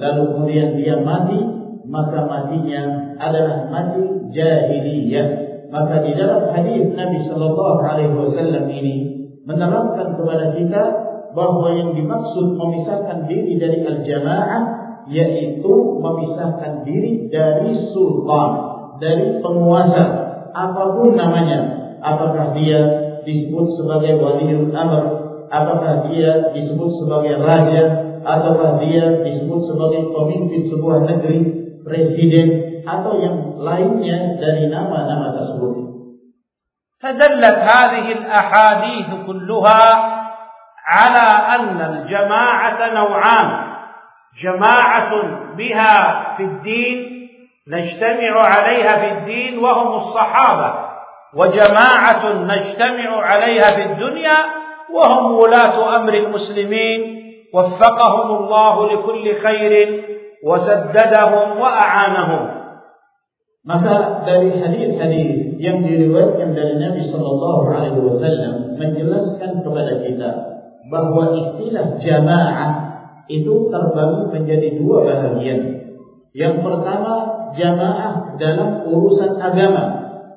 lalu kemudian dia mati maka matinya adalah mati jahiliyah Maka di dalam hadis Nabi Shallallahu Alaihi Wasallam ini menerangkan kepada kita bahwa yang dimaksud memisahkan diri dari al-jamaah yaitu memisahkan diri dari sultan, dari penguasa, apa pun namanya. Apakah dia disebut sebagai waliul amr, apakah dia disebut sebagai raja, ataukah dia disebut sebagai pemimpin sebuah negeri, presiden, atau yang lainnya dari nama-nama tersebut. فدلت هذه الأحاديث كلها على أن الجماعة نوعان جماعة بها في الدين نجتمع عليها في الدين وهم الصحابة وجماعة نجتمع عليها في الدنيا وهم ولاة أمر المسلمين وفقهم الله لكل خير وسددهم وأعانهم Maka dari hadis-hadis yang diriwayatkan dari Nabi Shallallahu Alaihi Wasallam menjelaskan kepada kita bahwa istilah jamaah itu terbagi menjadi dua bahagian. Yang pertama jamaah dalam urusan agama,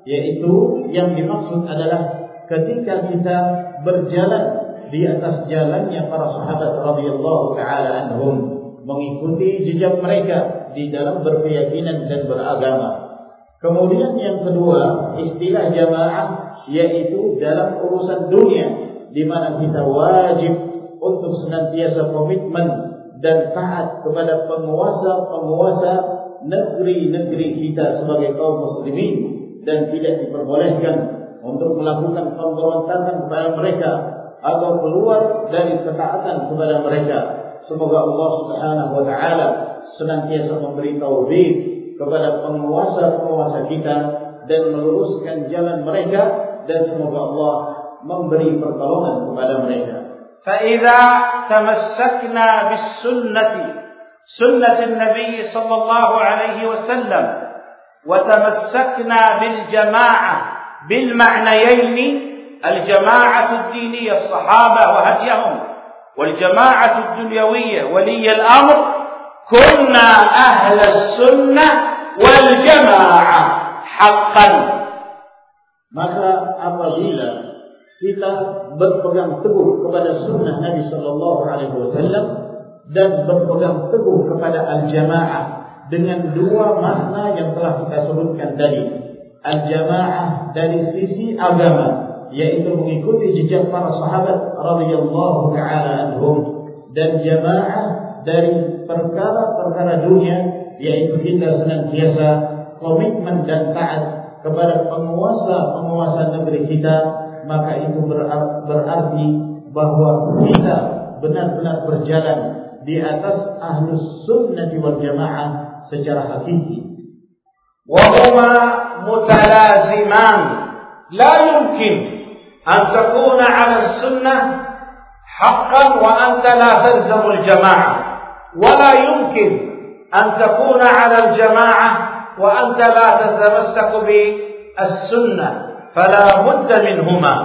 yaitu yang dimaksud adalah ketika kita berjalan di atas jalannya para sahabat radhiyallahu taala anhum mengikuti jejak mereka di dalam berkeyakinan dan beragama. Kemudian yang kedua, istilah jamaah yaitu dalam urusan dunia di mana kita wajib untuk senantiasa komitmen dan taat kepada penguasa-penguasa negeri-negeri kita sebagai kaum muslimin dan tidak diperbolehkan untuk melakukan pemberontakan kepada mereka atau keluar dari ketaatan kepada mereka. Semoga Allah Subhanahu wa taala senantiasa memberi taufik kepada penguasa-penguasa kita dan meluruskan jalan mereka dan semoga Allah memberi pertolongan kepada mereka. فإذا تمسكنا بالسنة سنة النبي صلى الله عليه وسلم وتمسكنا بالجماعة bil ma'nayaini al jama'atu diniyah sahabah wa hadiyahum wal jama'atu dunyawiyah waliy al amr kunna ahla sunnah wal jama'ah haqqan maka apabila kita berpegang teguh kepada sunnah Nabi Shallallahu Alaihi Wasallam dan berpegang teguh kepada al-jamaah dengan dua makna yang telah kita sebutkan tadi al-jamaah dari sisi agama yaitu mengikuti jejak para sahabat radhiyallahu taala anhum dan jamaah dari perkara-perkara dunia yaitu kita senantiasa komitmen dan taat kepada penguasa-penguasa negeri kita maka itu berarti bahwa kita benar-benar berjalan di atas ahlus sunnah wal jamaah secara hakiki. وهما متلازمان. لا يمكن أن تكون على السنة حقا وأنت لا تلزم الجماعة. ولا يمكن أن تكون على الجماعة وأنت لا تتمسك بالسنة فلا بد منهما.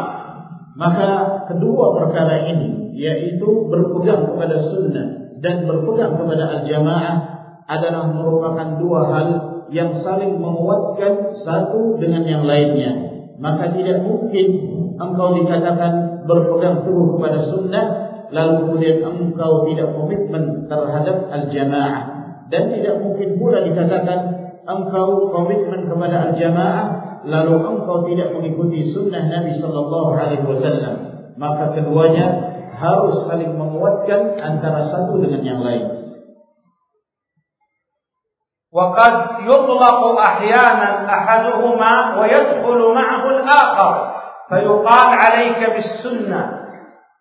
Maka kedua perkara ini yaitu berpegang kepada sunnah dan berpegang kepada al-jamaah adalah merupakan dua hal yang saling menguatkan satu dengan yang lainnya. Maka tidak mungkin engkau dikatakan berpegang teguh kepada sunnah lalu kemudian engkau tidak komitmen terhadap al-jamaah. Dan tidak mungkin pula dikatakan engkau komitmen kepada al-jamaah lalu engkau tidak mengikuti sunnah Nabi sallallahu alaihi wasallam. Maka keduanya harus saling menguatkan antara satu dengan yang lain وقد يطلق أحيانا أحدهما ويدخل معه الآخر فيقال عليك بالسنة.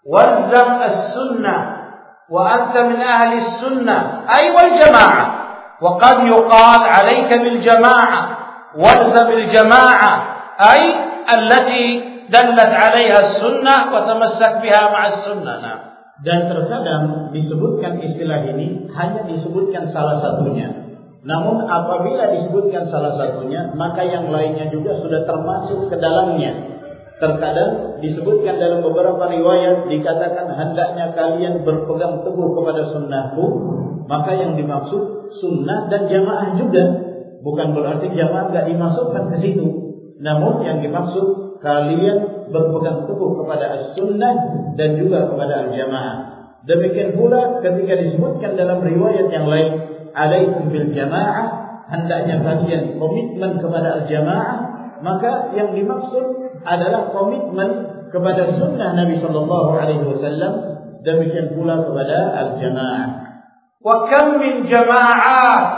والزم السنة وأنت من أهل السنة أي والجماعة. وقد يقال عليك بالجماعة والزم الجماعة أي التي دلت عليها السنة وتمسك بها مع السنة. نعم. Dan terkadang disebutkan istilah ini hanya disebutkan salah satunya. Namun apabila disebutkan salah satunya, maka yang lainnya juga sudah termasuk ke dalamnya. Terkadang disebutkan dalam beberapa riwayat dikatakan hendaknya kalian berpegang teguh kepada sunnahku, maka yang dimaksud sunnah dan jamaah juga. Bukan berarti jamaah tidak dimasukkan ke situ. Namun yang dimaksud kalian berpegang teguh kepada as-sunnah dan juga kepada al-jamaah. Demikian pula ketika disebutkan dalam riwayat yang lain, alaikum bil jamaah, hendaknya kalian komitmen kepada al-jamaah, maka yang dimaksud adalah komitmen kepada sunnah Nabi sallallahu alaihi wasallam demikian pula kepada al-jamaah. وكم من جماعات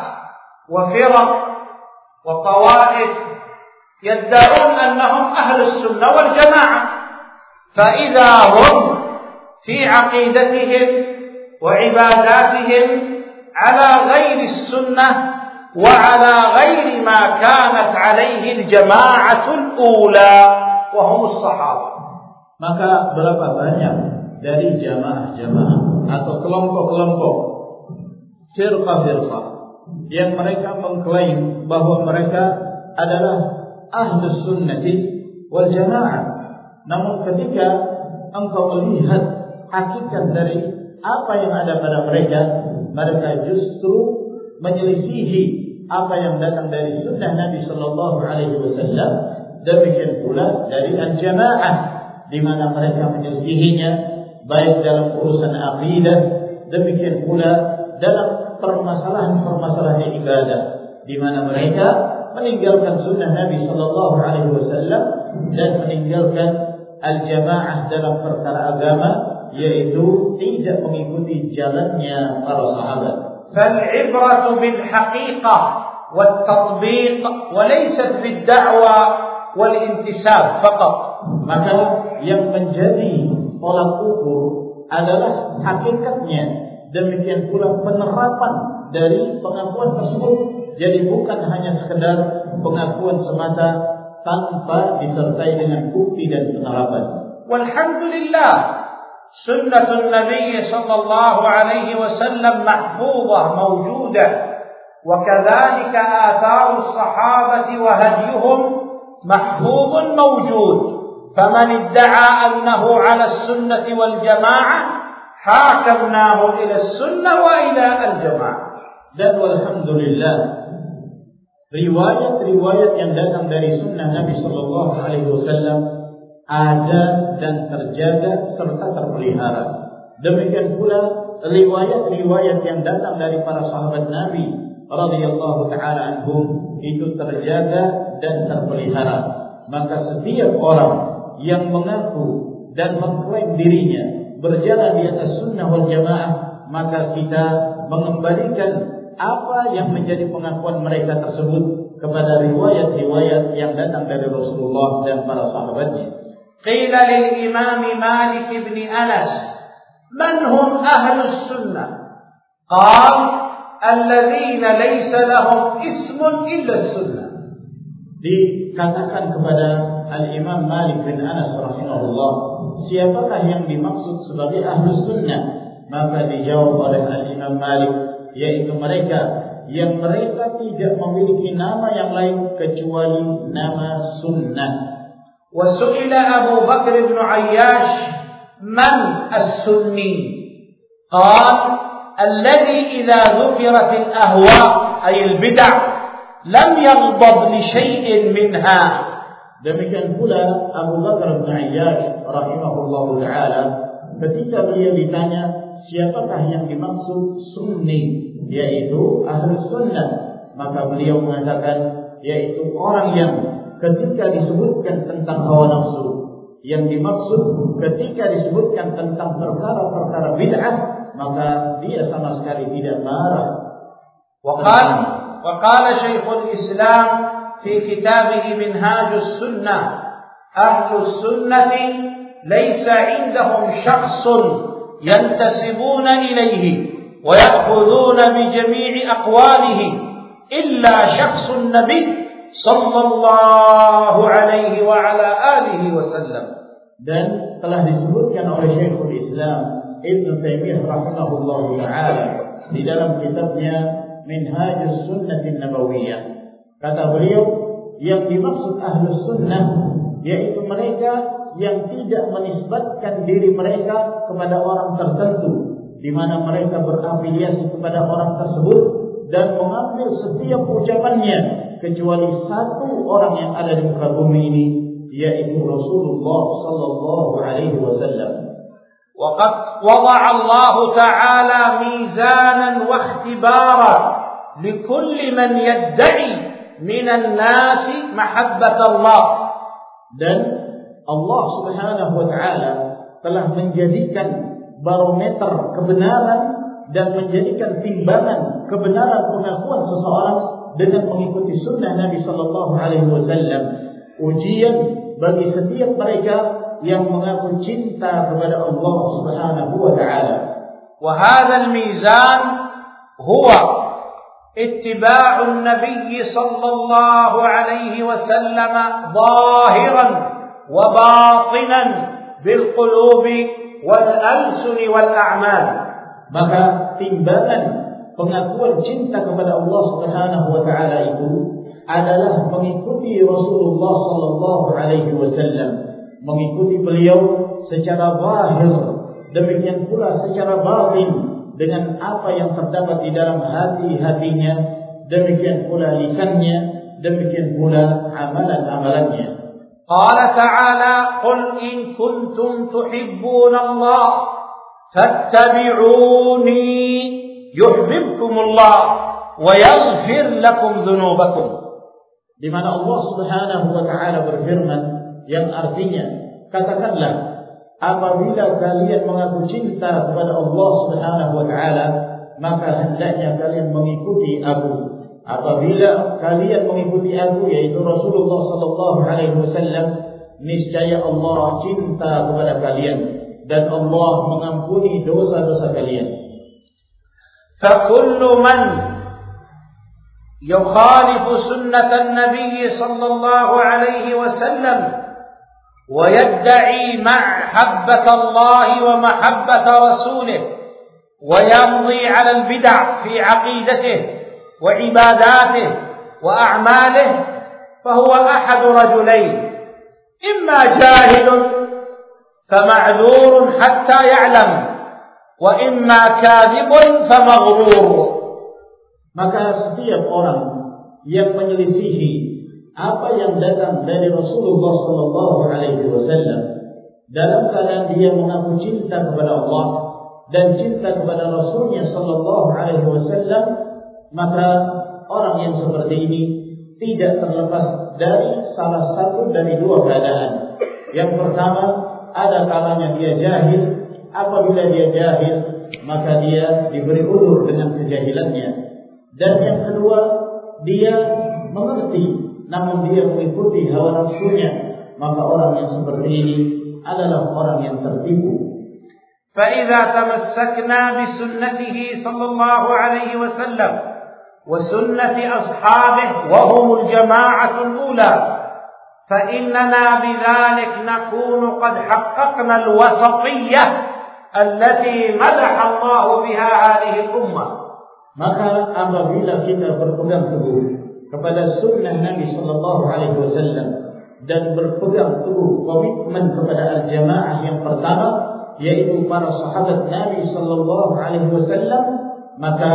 وفرق وطوائف يدعون أنهم أهل السنة والجماعة فإذا هم في عقيدتهم وعباداتهم على غير السنة وعلى غير ما كانت عليه الجماعة الأولى وهم الصحابة maka berapa banyak dari jamaah-jamaah atau kelompok-kelompok firqah-firqah yang mereka mengklaim bahwa mereka adalah ahli sunnati wal jamaah? Namun ketika engkau melihat hakikat dari apa yang ada pada mereka mereka justru menyelisihi apa yang datang dari sunnah Nabi Sallallahu Alaihi Wasallam. Demikian pula dari al-jamaah di mana mereka menyelisihinya baik dalam urusan akidah, demikian pula dalam permasalahan-permasalahan ibadah di mana mereka meninggalkan sunnah Nabi Sallallahu Alaihi Wasallam dan meninggalkan al-jamaah dalam perkara agama yaitu tidak mengikuti jalannya para sahabat. فالعبرة بالحقيقة والتطبيق وليست بالدعوة والانتساب فقط. Maka yang menjadi tolak ukur adalah hakikatnya. Demikian pula penerapan dari pengakuan tersebut. Jadi bukan hanya sekedar pengakuan semata tanpa disertai dengan bukti dan penerapan. Walhamdulillah سنة النبي صلى الله عليه وسلم محفوظة موجودة. وكذلك آثار الصحابة وهديهم محفوظ موجود. فمن ادعى أنه على السنة والجماعة حاكمناه إلى السنة وإلى الجماعة. Dan alhamdulillah riwayat-riwayat yang datang dari sunnah Nabi Sallallahu Alaihi Wasallam ada dan terjaga serta terpelihara. Demikian pula riwayat-riwayat yang datang dari para sahabat Nabi radhiyallahu taala anhum itu terjaga dan terpelihara. Maka setiap orang yang mengaku dan mengklaim dirinya berjalan di atas sunnah wal jamaah, maka kita mengembalikan apa yang menjadi pengakuan mereka tersebut kepada riwayat-riwayat yang datang dari Rasulullah dan para sahabatnya. قيل للإمام مالك بن أنس من هم أهل السنة قال الذين ليس لهم اسم إلا السنة dikatakan kepada Al-Imam Malik bin Anas rahimahullah siapakah yang dimaksud sebagai ahlus sunnah maka dijawab oleh Al-Imam Malik yaitu mereka yang mereka tidak memiliki nama yang lain kecuali nama sunnah وسئل أبو بكر بن عياش من السني قال الذي إذا ذكرت الأهواء أي البدع لم يغضب لشيء منها Demikian pula Abu Bakar bin Ayyash rahimahullah taala ketika beliau ditanya siapakah yang dimaksud sunni yaitu ahli sunnah maka beliau mengatakan yaitu orang yang ketika disebutkan tentang hawa nafsu yang dimaksud ketika disebutkan tentang perkara-perkara bid'ah maka dia sama sekali tidak marah. وقال وقال شيخ الإسلام في كتابه منهاج السنة أهل السنة ليس عندهم شخص ينتسبون إليه ويأخذون بجميع أقواله إلا شخص النبي sallallahu alaihi wa ala alihi wasallam dan telah disebutkan oleh Syekhul Islam Ibn Taimiyah rahimahullah taala di dalam kitabnya Minhajus Sunnah Nabawiyah. Kata beliau yang dimaksud ahlus sunnah yaitu mereka yang tidak menisbatkan diri mereka kepada orang tertentu di mana mereka berafiliasi kepada orang tersebut dan mengambil setiap ucapannya kecuali satu orang yang ada di muka bumi ini yaitu Rasulullah sallallahu alaihi wasallam. وقد وضع الله تعالى ميزانا واختبارا لكل من يدعي من الناس محبة الله dan Allah Subhanahu wa taala telah menjadikan barometer kebenaran dan menjadikan timbangan kebenaran pengakuan seseorang dengan mengikuti sunnah Nabi Sallallahu Alaihi Wasallam ujian bagi setiap mereka yang mengaku cinta kepada Allah Subhanahu Wa Taala. وهذا الميزان هو اتباع النبي صلى الله عليه وسلم ظاهرا وباطنا بالقلوب والألسن والأعمال maka timbangan pengakuan cinta kepada Allah Subhanahu wa taala itu adalah mengikuti Rasulullah sallallahu alaihi wasallam, mengikuti beliau secara zahir, demikian pula secara batin dengan apa yang terdapat di dalam hati-hatinya, demikian pula lisannya, demikian pula amalan-amalannya. Qala ta'ala qul in kuntum tuhibbun Allah فاتبعوني يحببكم الله ويغفر لكم ذنوبكم di mana Allah Subhanahu wa taala berfirman yang artinya katakanlah apabila kalian mengaku cinta kepada Allah Subhanahu wa taala maka hendaknya kalian mengikuti aku apabila kalian mengikuti aku yaitu Rasulullah sallallahu alaihi wasallam niscaya Allah cinta kepada kalian dan Allah mengampuni dosa-dosa kalian. فكل من يخالف سنة النبي صلى الله عليه وسلم ويدعي محبة الله ومحبة رسوله ويمضي على البدع في عقيدته وعباداته وأعماله فهو أحد رجلين إما جاهل فمعذور حتى يعلم وإما كاذب فمغرور maka setiap orang yang menyelisihi apa yang datang dari Rasulullah sallallahu alaihi wasallam dalam keadaan dia mengaku cinta kepada Allah dan cinta kepada Rasulnya sallallahu alaihi wasallam maka orang yang seperti ini tidak terlepas dari salah satu dari dua keadaan. Yang pertama, ada kalanya dia jahil. Apabila dia jahil, maka dia diberi uzur dengan kejahilannya. Dan yang kedua, dia mengerti, namun dia mengikuti hawa nafsunya. Maka orang yang seperti ini adalah orang yang tertipu. فإذا تمسكنا بسنته صلى الله عليه وسلم وسنة أصحابه وهم الجماعة الأولى فإننا بذلك نكون قد حققنا الوسطية التي مدح الله بها هذه الأمة maka apabila kita berpegang teguh kepada sunnah Nabi Sallallahu Alaihi Wasallam dan berpegang teguh komitmen kepada al-jamaah yang pertama yaitu para sahabat Nabi Sallallahu Alaihi Wasallam maka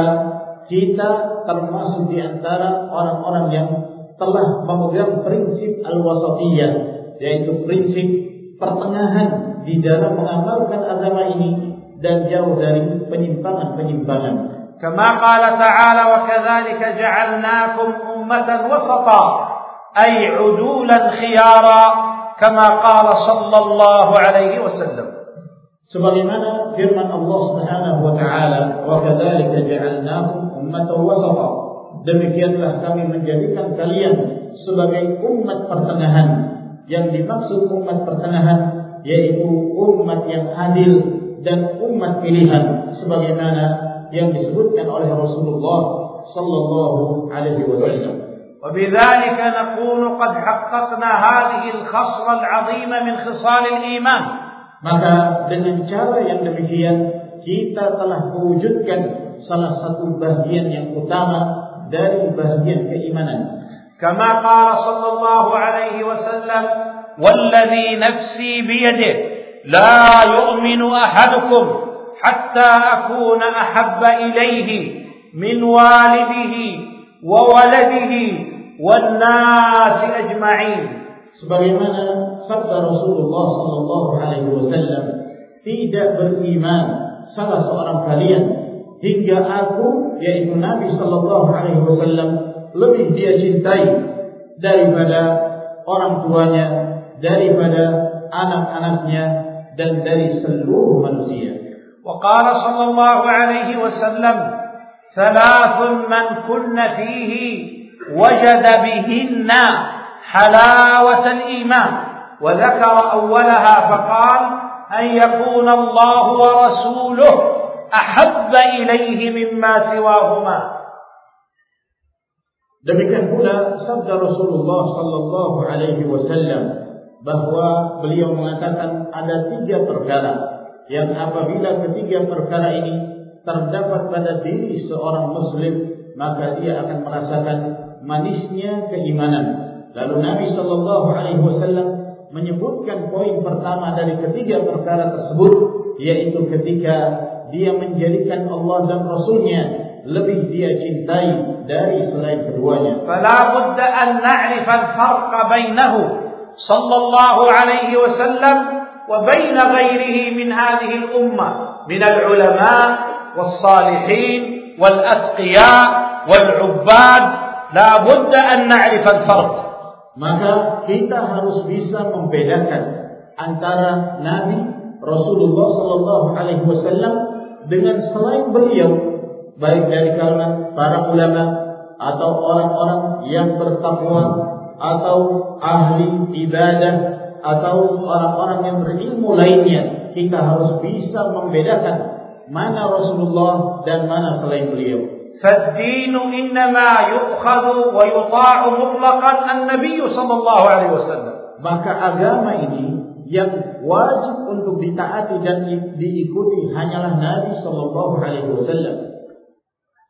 kita termasuk di antara orang-orang yang telah memegang prinsip al-wasatiyah yaitu prinsip pertengahan di dalam mengamalkan agama ini dan jauh dari penyimpangan-penyimpangan. Kama qala ta'ala wa kadzalika ja'alnakum ummatan wasata ay 'udulan khiyara kama qala sallallahu alaihi wasallam. Sebagaimana firman Allah Subhanahu wa taala, "Wa kadzalika ja'alnakum ummatan wasata." Demikianlah kami menjadikan kalian sebagai umat pertengahan. Yang dimaksud umat pertengahan yaitu umat yang adil dan umat pilihan sebagaimana yang disebutkan oleh Rasulullah sallallahu alaihi wasallam. وبذلك نكون قد حققنا هذه الخصلة العظيمة من خصال الإيمان Maka dengan cara yang demikian kita telah mewujudkan salah satu bagian yang utama dari bagian keimanan. Kama qala sallallahu alaihi wasallam, "Walladhi nafsi biyadihi la yu'minu ahadukum hatta akuna ahabba ilayhi min walidihi wa waladihi wan nasi ajma'in." sebagaimana sabda Rasulullah sallallahu alaihi wasallam tidak beriman salah seorang kalian hingga aku yaitu Nabi sallallahu alaihi wasallam lebih dia cintai daripada orang tuanya daripada anak-anaknya dan dari seluruh manusia وقال صلى الله عليه وسلم ثلاث من كن فيه وجد بهن حلاوة الإيمان وذكر أولها فقال أن يكون الله ورسوله ahabba ilaihi mimma siwahuma. Demikian pula sabda Rasulullah sallallahu alaihi wasallam bahwa beliau mengatakan ada tiga perkara yang apabila ketiga perkara ini terdapat pada diri seorang muslim maka dia akan merasakan manisnya keimanan. Lalu Nabi sallallahu alaihi wasallam menyebutkan poin pertama dari ketiga perkara tersebut yaitu ketika dia menjadikan Allah dan Rasulnya lebih dia cintai dari selain keduanya. فلا بد أن نعرف الفرق بينه صلى الله عليه وسلم وبين غيره من هذه الأمة من العلماء والصالحين والأتقياء والعباد لا بد أن نعرف الفرق Maka kita harus bisa membedakan antara Nabi Rasulullah Sallallahu Alaihi Wasallam dengan selain beliau, baik dari kalangan para ulama atau orang-orang yang bertakwa atau ahli ibadah atau orang-orang yang berilmu lainnya, kita harus bisa membedakan mana Rasulullah dan mana selain beliau. فالدين إنما يؤخذ ويطاع مطلقا النبي صلى الله عليه وسلم Maka agama ini yang wajib untuk ditaati dan diikuti hanyalah Nabi sallallahu alaihi wasallam.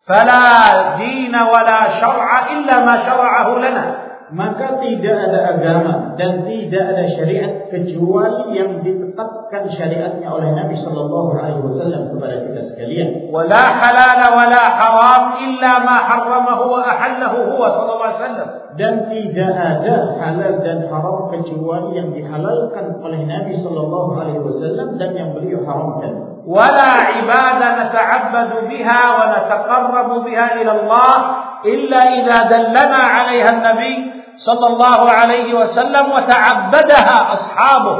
فلا دين ولا شرع إلا ما شرعه لنا Maka tidak ada agama dan tidak ada syariat kecuali yang ditetapkan syariatnya oleh Nabi sallallahu alaihi wasallam kepada kita sekalian. ولا حلال ولا حرام إلا ما حرمه وأحله هو صلى الله عليه وسلم Dan tidak ada halal dan haram kecuali yang dihalalkan oleh Nabi sallallahu alaihi wasallam dan yang beliau haramkan. ولا عبادة نتعبد بها ونتقرب بها إلى الله إلا إذا دلنا عليها النبي صلى الله عليه وسلم وتعبدها أصحابه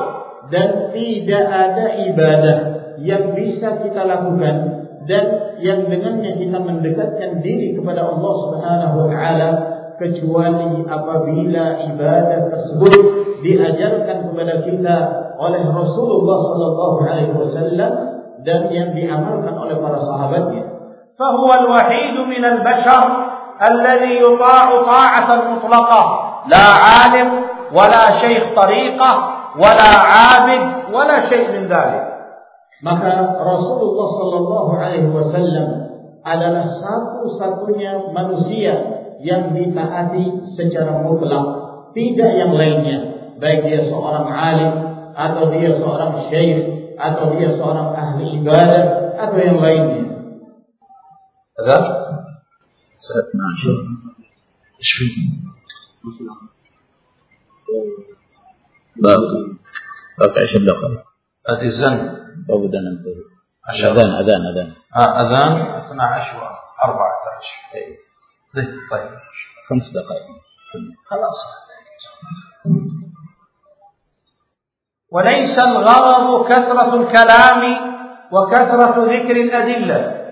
dan tidak ada ibadah yang bisa kita lakukan dan yang dengannya kita mendekatkan diri kepada Allah Subhanahu wa taala kecuali apabila ibadah tersebut diajarkan kepada kita oleh Rasulullah sallallahu alaihi wasallam dan yang diamalkan oleh para sahabatnya. فهو الوحيد من البشر الذي يطاع طاعة مطلقة لا عالم ولا شيخ طريقة ولا عابد ولا شيء من ذلك Maka Rasulullah sallallahu alaihi wasallam adalah satu-satunya manusia yang ditaati secara mutlak, tidak yang lainnya, baik dia seorang alim atau dia seorang syekh atau dia seorang ahli ibadah atau yang lainnya. هذا ماشي إيش فيه؟ باقي باقي عشر دقائق هذه الزن لابد ان ننتهي عشر اذان اذان اذان آه أذان 12 و 14 زين طيب خمس دقائق خلاص وليس الغرض كثرة الكلام وكثرة ذكر الأدلة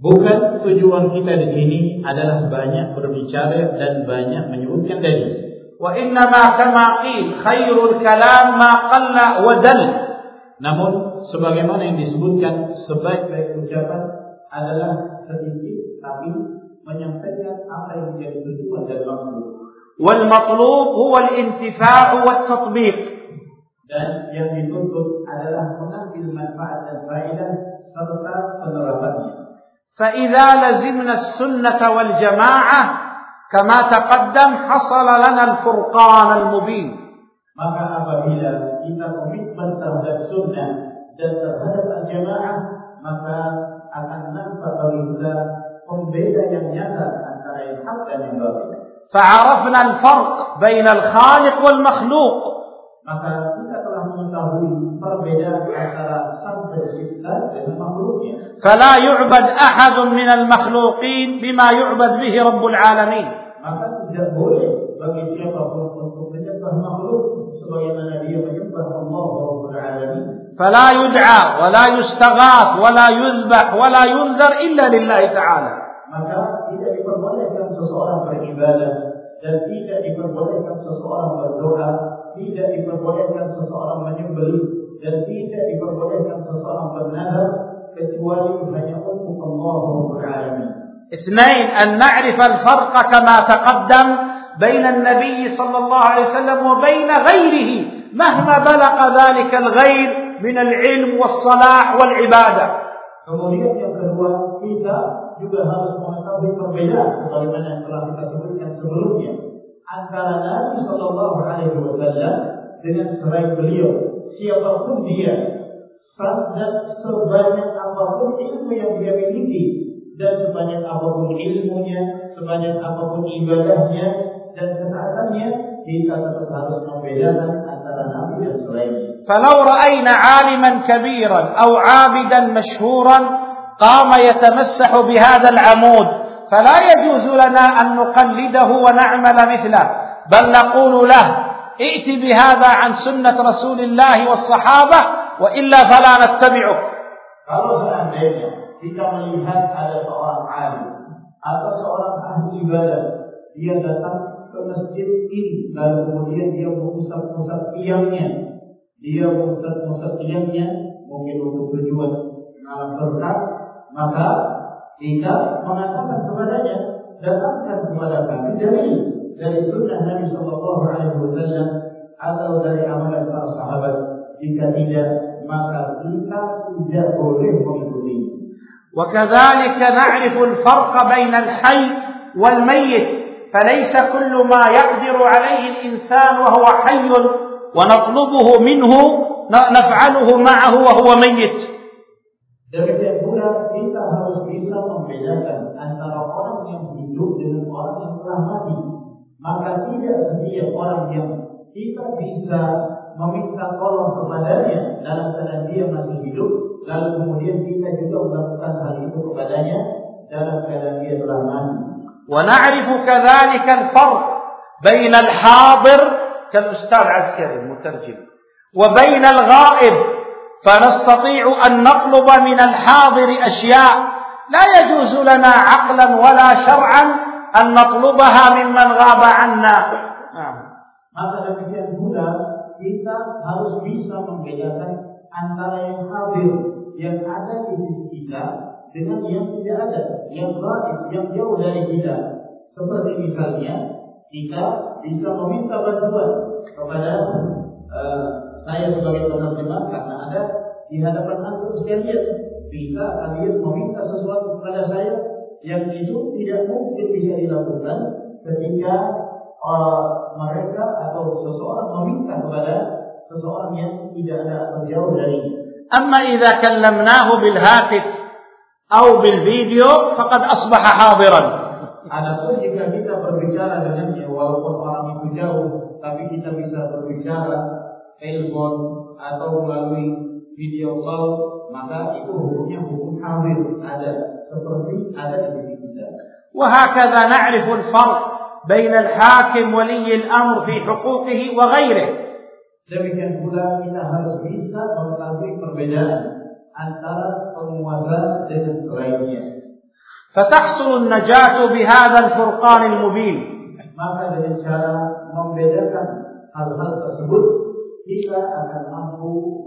Bukan tujuan kita di sini adalah banyak berbicara dan banyak menyebutkan dari. Wa inna ma kama qil khairul kalam ma qalla wa dal. Namun sebagaimana yang disebutkan sebaik-baik ucapan adalah sedikit tapi menyampaikan apa yang menjadi tujuan dan maksud. Wal matlub huwa al intifa'u wat tatbiq. Dan yang dituntut adalah mengambil manfaat dan faedah serta penerapannya. فإذا لزمنا السنة والجماعة كما تقدم حصل لنا الفرقان المبين Maka apabila kita komitmen terhadap sunnah dan terhadap al-jamaah, maka akan nampak bagi kita pembeda yang nyata antara yang hak dan yang batil. فعرفنا الفرق بين الخالق والمخلوق Maka فلا يعبد أحد من المخلوقين بما يعبد به رب العالمين. فلا يدعى ولا يستغاث ولا يذبح ولا ينذر إلا لله تعالى. Dan tidak diperbolehkan seseorang berdoa, tidak diperbolehkan seseorang menyembelih dan tidak diperbolehkan seseorang bernazar kecuali hanya untuk Allah Rabbul Alamin. اثنين أن نعرف الفرق كما تقدم بين النبي صلى الله عليه وسلم وبين غيره مهما بلغ ذلك الغير من العلم والصلاح والعبادة Kemudian yang kedua, kita juga harus mengetahui perbedaan sebagaimana yang telah kita sebutkan sebelumnya antara Nabi Shallallahu Alaihi Wasallam dengan selain beliau siapapun dia dan sebanyak apapun ilmu yang dia miliki dan sebanyak apapun ilmunya, sebanyak apapun ibadahnya dan ketaatannya, kita tetap harus membedakan antara nabi dan selainnya. فلو رأينا عالما كبيرا أو عابدا مشهورا قام يتمسح بهذا العمود فلا يجوز لنا أن نقلده ونعمل مثله بل نقول له ائت بهذا عن سنة رسول الله والصحابة وإلا فلا نتبعك Kalau seandainya kita melihat ada seorang alim atau seorang ahli ibadah, dia datang ke masjid ini, lalu kemudian dia mengusap-usap tiangnya, dia mengusap-usap tiangnya, mungkin untuk tujuan berkat, maka kita mengatakan kepadanya, datangkan kepada kami dari dari sunnah Nabi Shallallahu Alaihi Wasallam atau dari amalan para sahabat. Jika tidak, maka kita tidak boleh mengikutinya. وكذلك نعرف الفرق بين الحي والميت فليس كل ما يقدر عليه الإنسان وهو حي ونطلبه منه نفعله معه وهو ميت membedakan antara orang yang hidup dengan orang yang telah mati. Maka tidak setiap orang yang kita bisa meminta tolong kepadanya dalam keadaan dia masih hidup, lalu kemudian kita juga melakukan hal itu kepadanya dalam keadaan dia telah mati. ونعرف كذلك الفرق بين الحاضر كالأستاذ عسكري المترجم وبين الغائب فنستطيع أن نطلب من الحاضر أشياء لا يجوز لنا عقلا ولا شرعا أن نطلبها ممن غاب عنا نعم. Maka demikian pula kita harus bisa membedakan antara yang hadir yang ada di sisi kita dengan yang tidak ada, yang gaib, yang jauh dari kita. Seperti misalnya kita bisa meminta bantuan kepada uh, saya sebagai penerjemah karena ada di hadapan antum sekalian bisa kalian meminta sesuatu kepada saya yang itu tidak mungkin bisa dilakukan ketika uh, mereka atau seseorang meminta kepada seseorang yang tidak ada atau jauh dari. Amma idza kallamnahu bil hatif atau bil video faqad asbaha hadiran. Adapun jika kita berbicara dengannya walaupun orang itu jauh tapi kita bisa berbicara telepon atau melalui video call maka itu hukumnya hukum hadir ada seperti ada di sisi kita. وهكذا نعرف الفرق بين الحاكم ولي الأمر في حقوقه وغيره Demikian pula kita harus bisa mengetahui perbedaan antara penguasa dengan selainnya. فتحصل النجاة بهذا الفرقان المبين Maka dengan cara membedakan hal-hal tersebut, kita akan mampu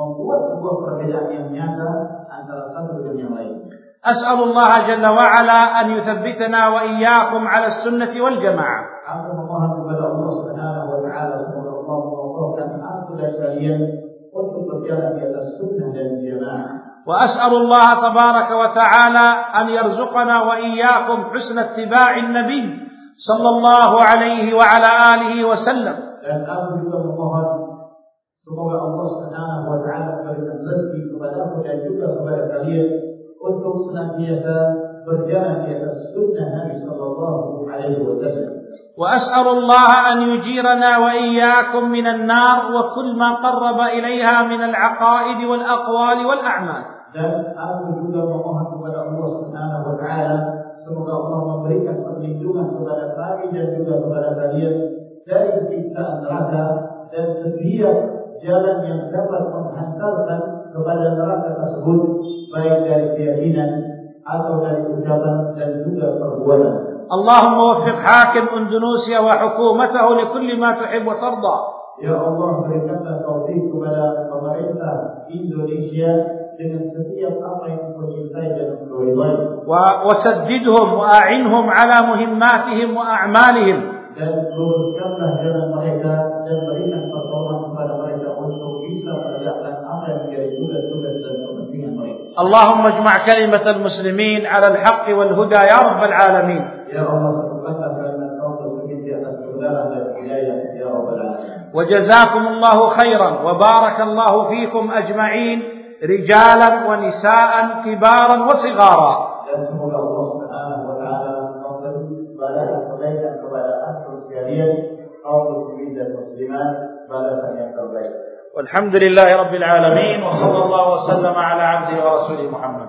membuat sebuah perbedaan yang nyata antara satu dengan yang lain. أسأل الله جل وعلا أن يثبتنا وإياكم على السنة والجماعة. وأسأل الله تبارك وتعالى أن يرزقنا وإياكم حسن اتباع النبي صلى الله عليه وعلى آله وسلم Dan aku juga memohon semoga Allah Subhanahu wa taala memberikan rezeki kepada aku dan juga kepada kalian untuk senantiasa berjalan di atas sunnah Nabi sallallahu alaihi wasallam. وأسأل الله أن يجيرنا وإياكم من النار وكل ما قرب إليها من العقائد والأقوال والأعمال Dan aku juga memohon kepada Allah Subhanahu wa taala semoga Allah memberikan perlindungan kepada kami dan juga kepada kalian dari siksaan neraka dan setiap jalan yang dapat menghantarkan kepada neraka tersebut baik dari keyakinan atau dari ucapan dan juga perbuatan. اللهم وفق حاكم أندونيسيا وحكومته لكل ما تحب وترضى Ya Allah berikanlah taufik kepada pemerintah Indonesia dengan setiap apa yang engkau cintai dan engkau ridhai و- وسددهم وأعنهم على مهماتهم وأعمالهم dan luruskanlah jalan mereka dan berikan pertolongan kepada mereka untuk bisa menegakkan apa yang menjadi tugas-tugas dan kepentingan mereka. اللهم اجمع كلمة المسلمين على الحق والهدى يا رب العالمين Ya Allah, satukanlah kalimat kaum muslimin di atas kebenaran dan hidayah ya Rabbal Alamin. وجزاكم الله خيرا وبارك الله فيكم أجمعين رجالا ونساء كبارا وصغارا dan semoga Allah Subhanahu wa taala المساجين أو مسلمين المسلمات بعد سمع البيت والحمد لله رب العالمين وصلى الله وسلم على عبده ورسوله محمد.